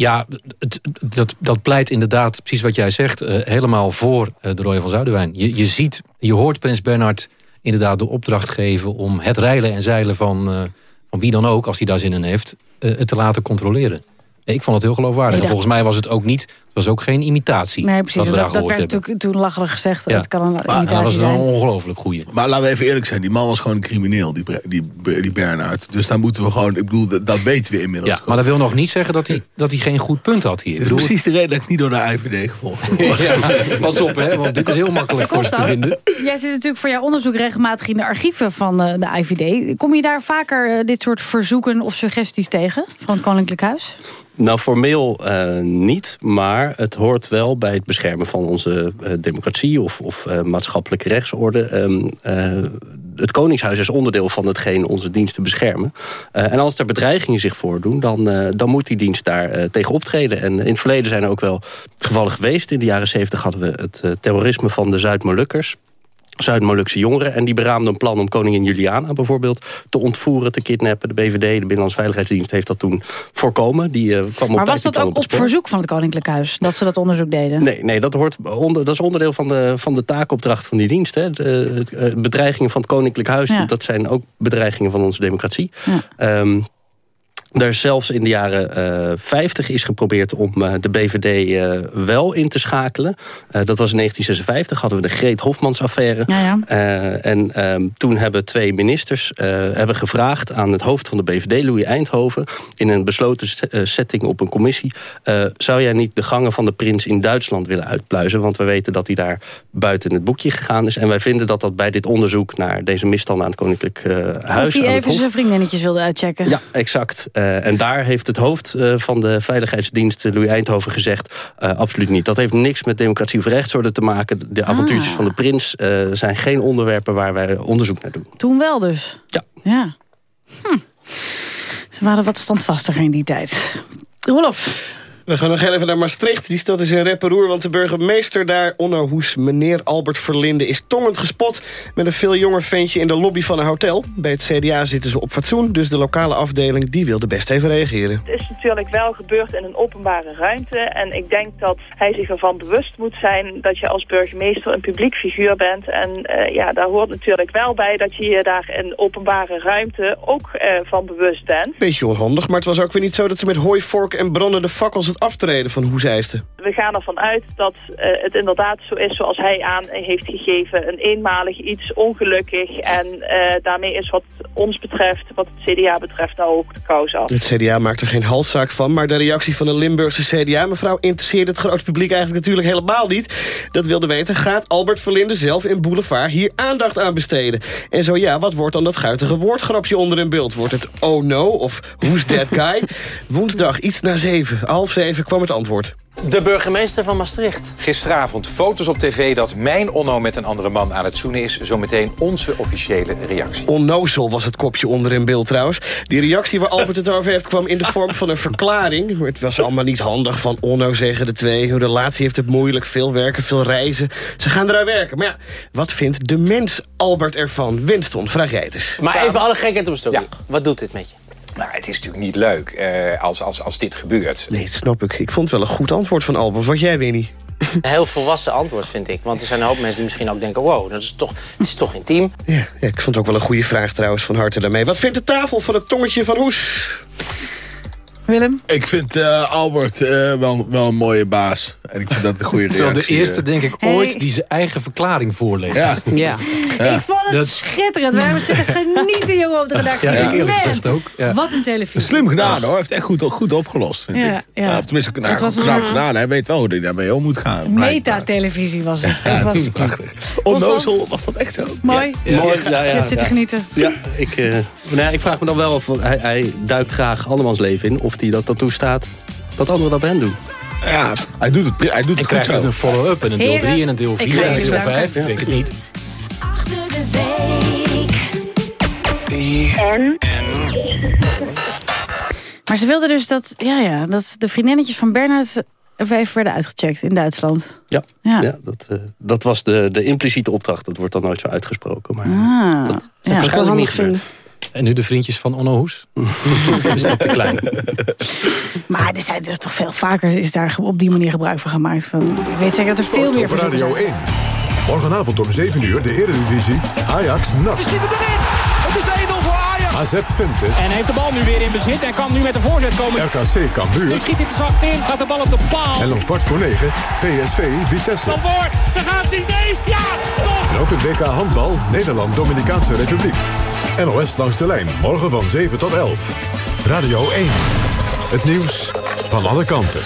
Ja, het, dat, dat pleit inderdaad, precies wat jij zegt, eh, helemaal voor eh, de Roy van Zuiderwijn. Je, je ziet, je hoort Prins Bernhard inderdaad de opdracht geven om het reilen en zeilen van, eh, van wie dan ook, als hij daar zin in heeft, het te laten controleren. Ik vond het heel geloofwaardig. En volgens mij was het ook niet, het was ook geen imitatie. Nee, precies. Dat, dat, werd hebben. natuurlijk toen lachelijk gezegd. Ja. Het kan een Maar dat imitatie was zijn. een ongelooflijk goeie. Maar laten we even eerlijk zijn. Die man was gewoon een crimineel, die, die, die Bernard. Dus daar moeten we gewoon... Ik bedoel, dat, dat weten we inmiddels. Ja, maar dat wil nog niet zeggen dat hij, dat hij geen goed punt had hier. Dit is bedoel, precies de reden dat ik niet door de IVD gevolgd word. Ja, pas op, hè, want dit is heel makkelijk voor ze te vinden. Jij zit natuurlijk voor jouw onderzoek regelmatig in de archieven van eh, de IVD. Kom je daar vaker eh, dit soort verzoeken of suggesties tegen van het Koninklijk Huis? Nou, formeel eh, niet. Maar maar het hoort wel bij het beschermen van onze eh, democratie... of, of eh, maatschappelijke rechtsorde. Ehm, eh, het Koningshuis is onderdeel van hetgeen onze diensten beschermen. En als er bedreigingen zich voordoen, dan, dan moet die dienst daar tegen optreden. En in het verleden zijn er ook wel gevallen geweest. In de jaren zeventig hadden we het terrorisme van de Zuid-Molukkers. Zuid-Molukse jongeren. En die beraamden een plan om koningin Juliana bijvoorbeeld te ontvoeren, te kidnappen. De BVD, de Binnenlandse Veiligheidsdienst, heeft dat toen voorkomen. Die, eh, kwam op Maar tijd was dat ook op verzoek van het Koninklijk Huis? Dat ze dat onderzoek deden? Nee, nee dat, hoort onder, dat is onderdeel van de, van de taakopdracht van die dienst. Hè. De, eh, bedreigingen van het Koninklijk Huis, Ja. dat zijn ook bedreigingen van onze democratie. Ehm, er is zelfs in de jaren eh 50 is geprobeerd om eh, de BVD eh, wel in te schakelen. Dat was in 1956, hadden we de Greet Hofmans-affaire. Ja, ja. En ehm, toen hebben twee ministers hebben gevraagd aan het hoofd van de BVD, Louis Eindhoven, in een besloten se- setting op een commissie, zou jij niet de gangen van de prins in Duitsland willen uitpluizen? Want we weten dat hij daar buiten het boekje gegaan is. En wij vinden dat dat bij dit onderzoek naar deze misstanden aan het Koninklijk Huis... Of hij even zijn vriendinnetjes wilde uitchecken. ja, exact. Eh, en daar heeft het hoofd eh, van de veiligheidsdienst, eh, Louis Eindhoven, gezegd... absoluut niet. Dat heeft niks met democratie of rechtsorde te maken. De avontuurtjes Ah. van de prins zijn geen onderwerpen waar wij onderzoek naar doen. Toen wel dus. Ja. ja. Hm. Ze waren wat standvastiger in die tijd. Rolof. We gaan nog heel even naar Maastricht. Die stad is in reperoer, want de burgemeester daar, Onno Hoes, meneer Albert Verlinde, is tongend gespot met een veel jonger ventje in de lobby van een hotel. Bij het CDA zitten ze op fatsoen, dus de lokale afdeling die wilde best even reageren. Het is natuurlijk wel gebeurd in een openbare ruimte. En ik denk dat hij zich ervan bewust moet zijn dat je als burgemeester een publiek figuur bent. En eh, ja, daar hoort natuurlijk wel bij dat je je daar in openbare ruimte ook eh, van bewust bent. Beetje onhandig, maar het was ook weer niet zo dat ze met hooivork en brandende fakkels het aftreden van Hoes eisten. We gaan ervan uit dat eh, het inderdaad zo is zoals hij aan heeft gegeven. Een eenmalig iets, ongelukkig. En eh, daarmee is wat ons betreft, wat het CDA betreft, nou ook de kous af. Het CDA maakt er geen halszaak van, maar de reactie van de Limburgse CDA... mevrouw, interesseert het grote publiek eigenlijk natuurlijk helemaal niet. Dat wilde weten, gaat Albert Verlinde zelf in Boulevard hier aandacht aan besteden? En zo ja, wat wordt dan dat guitige woordgrapje onder in beeld? Wordt het oh no of who's that guy? Woensdag iets na zeven, half zeven kwam het antwoord. De burgemeester van Maastricht. Gisteravond foto's op tv dat mijn Onno met een andere man aan het zoenen is. Zometeen onze officiële reactie. Onnozel was het kopje onder in beeld trouwens. Die reactie waar Albert het over heeft kwam in de vorm van een verklaring. Het was allemaal niet handig van Onno zeggen de twee. Hun relatie heeft het moeilijk, veel werken, veel reizen. Ze gaan eruit werken. Maar ja, wat vindt de mens Albert ervan? Winston, vraag jij het eens. Maar even alle gekheid op een stokje. Wat doet dit met je? Nou, het is natuurlijk niet leuk eh, als, als, als dit gebeurt. Nee, dat snap ik. Ik vond het wel een goed antwoord van Albert. Wat jij, Winnie? Een heel volwassen antwoord, vind ik. Want er zijn een hoop mensen die misschien ook denken... wow, dat is toch, het is toch intiem. Ja, ja, ik vond het ook wel een goede vraag trouwens van harte daarmee. Wat vindt de tafel van het tongetje van Hoes? Willem? Ik vind eh, Albert eh, wel, wel een mooie baas. En ik vind dat een goede Het is reactie. wel de eerste, eh. denk ik, Hey. ooit die zijn eigen verklaring voorleest. Ja. Ja. Ik vond het Dat- schitterend. We hebben zitten genieten, jongen, op de redactie. Ja, ik eerlijk Man, gezegd ook. Ja. Wat een televisie. Slim gedaan hoor. Hij heeft echt goed, goed opgelost. Vind Ja, ik. ja. of tenminste, knap, Het was knap gedaan. Hij weet wel hoe hij daarmee om moet gaan. Meta-televisie was het. Ja, dat was prachtig. Onnozel, was dat echt zo? mooi. Mooi, ja, ja, Je hebt zitten ja. genieten. Ja, ik, eh, nou ja, ik vraag me dan wel of hij, hij duikt graag andermans leven in. Of hij dat dat toestaat dat anderen dat bij hem doen. Ja, hij doet het, hij doet En het goed krijgt dus een follow-up en een deel Heren, 3 en een deel ik 4 ga en een deel bedanken. 5. Ik denk het niet. Achter de week. Maar ze wilden dus dat, ja, ja, dat de vriendinnetjes van Bernhard even werden uitgecheckt in Duitsland. Ja, Ja. ja. dat, eh, dat was de, de impliciete opdracht. Dat wordt dan nooit zo uitgesproken. Maar Ah, zou ja. waarschijnlijk niet gebeurd. En nu de vriendjes van Onno Hoes. is dat te klein? Maar er zijn toch veel vaker is daar op die manier gebruik van gemaakt. Van, ik weet zeker dat er veel meer op verzoeken Radio zijn. 1. Morgenavond om 7 uur de Eredivisie. Ajax NAC. Schiet hem erin! Het is 1-0 voor Ajax. AZ Twente. En heeft de bal nu weer in bezit en kan nu met de voorzet komen. RKC Cambuur. Nu schiet hij te zacht in, gaat de bal op de paal. En om kwart voor 9 PSV Vitesse. Van Boord, daar gaat hij, nee, ja, toch! En ook het WK handbal Nederland Dominicaanse Republiek. NOS langs de lijn, morgen van 7 tot 11. Radio 1. Het nieuws van alle kanten.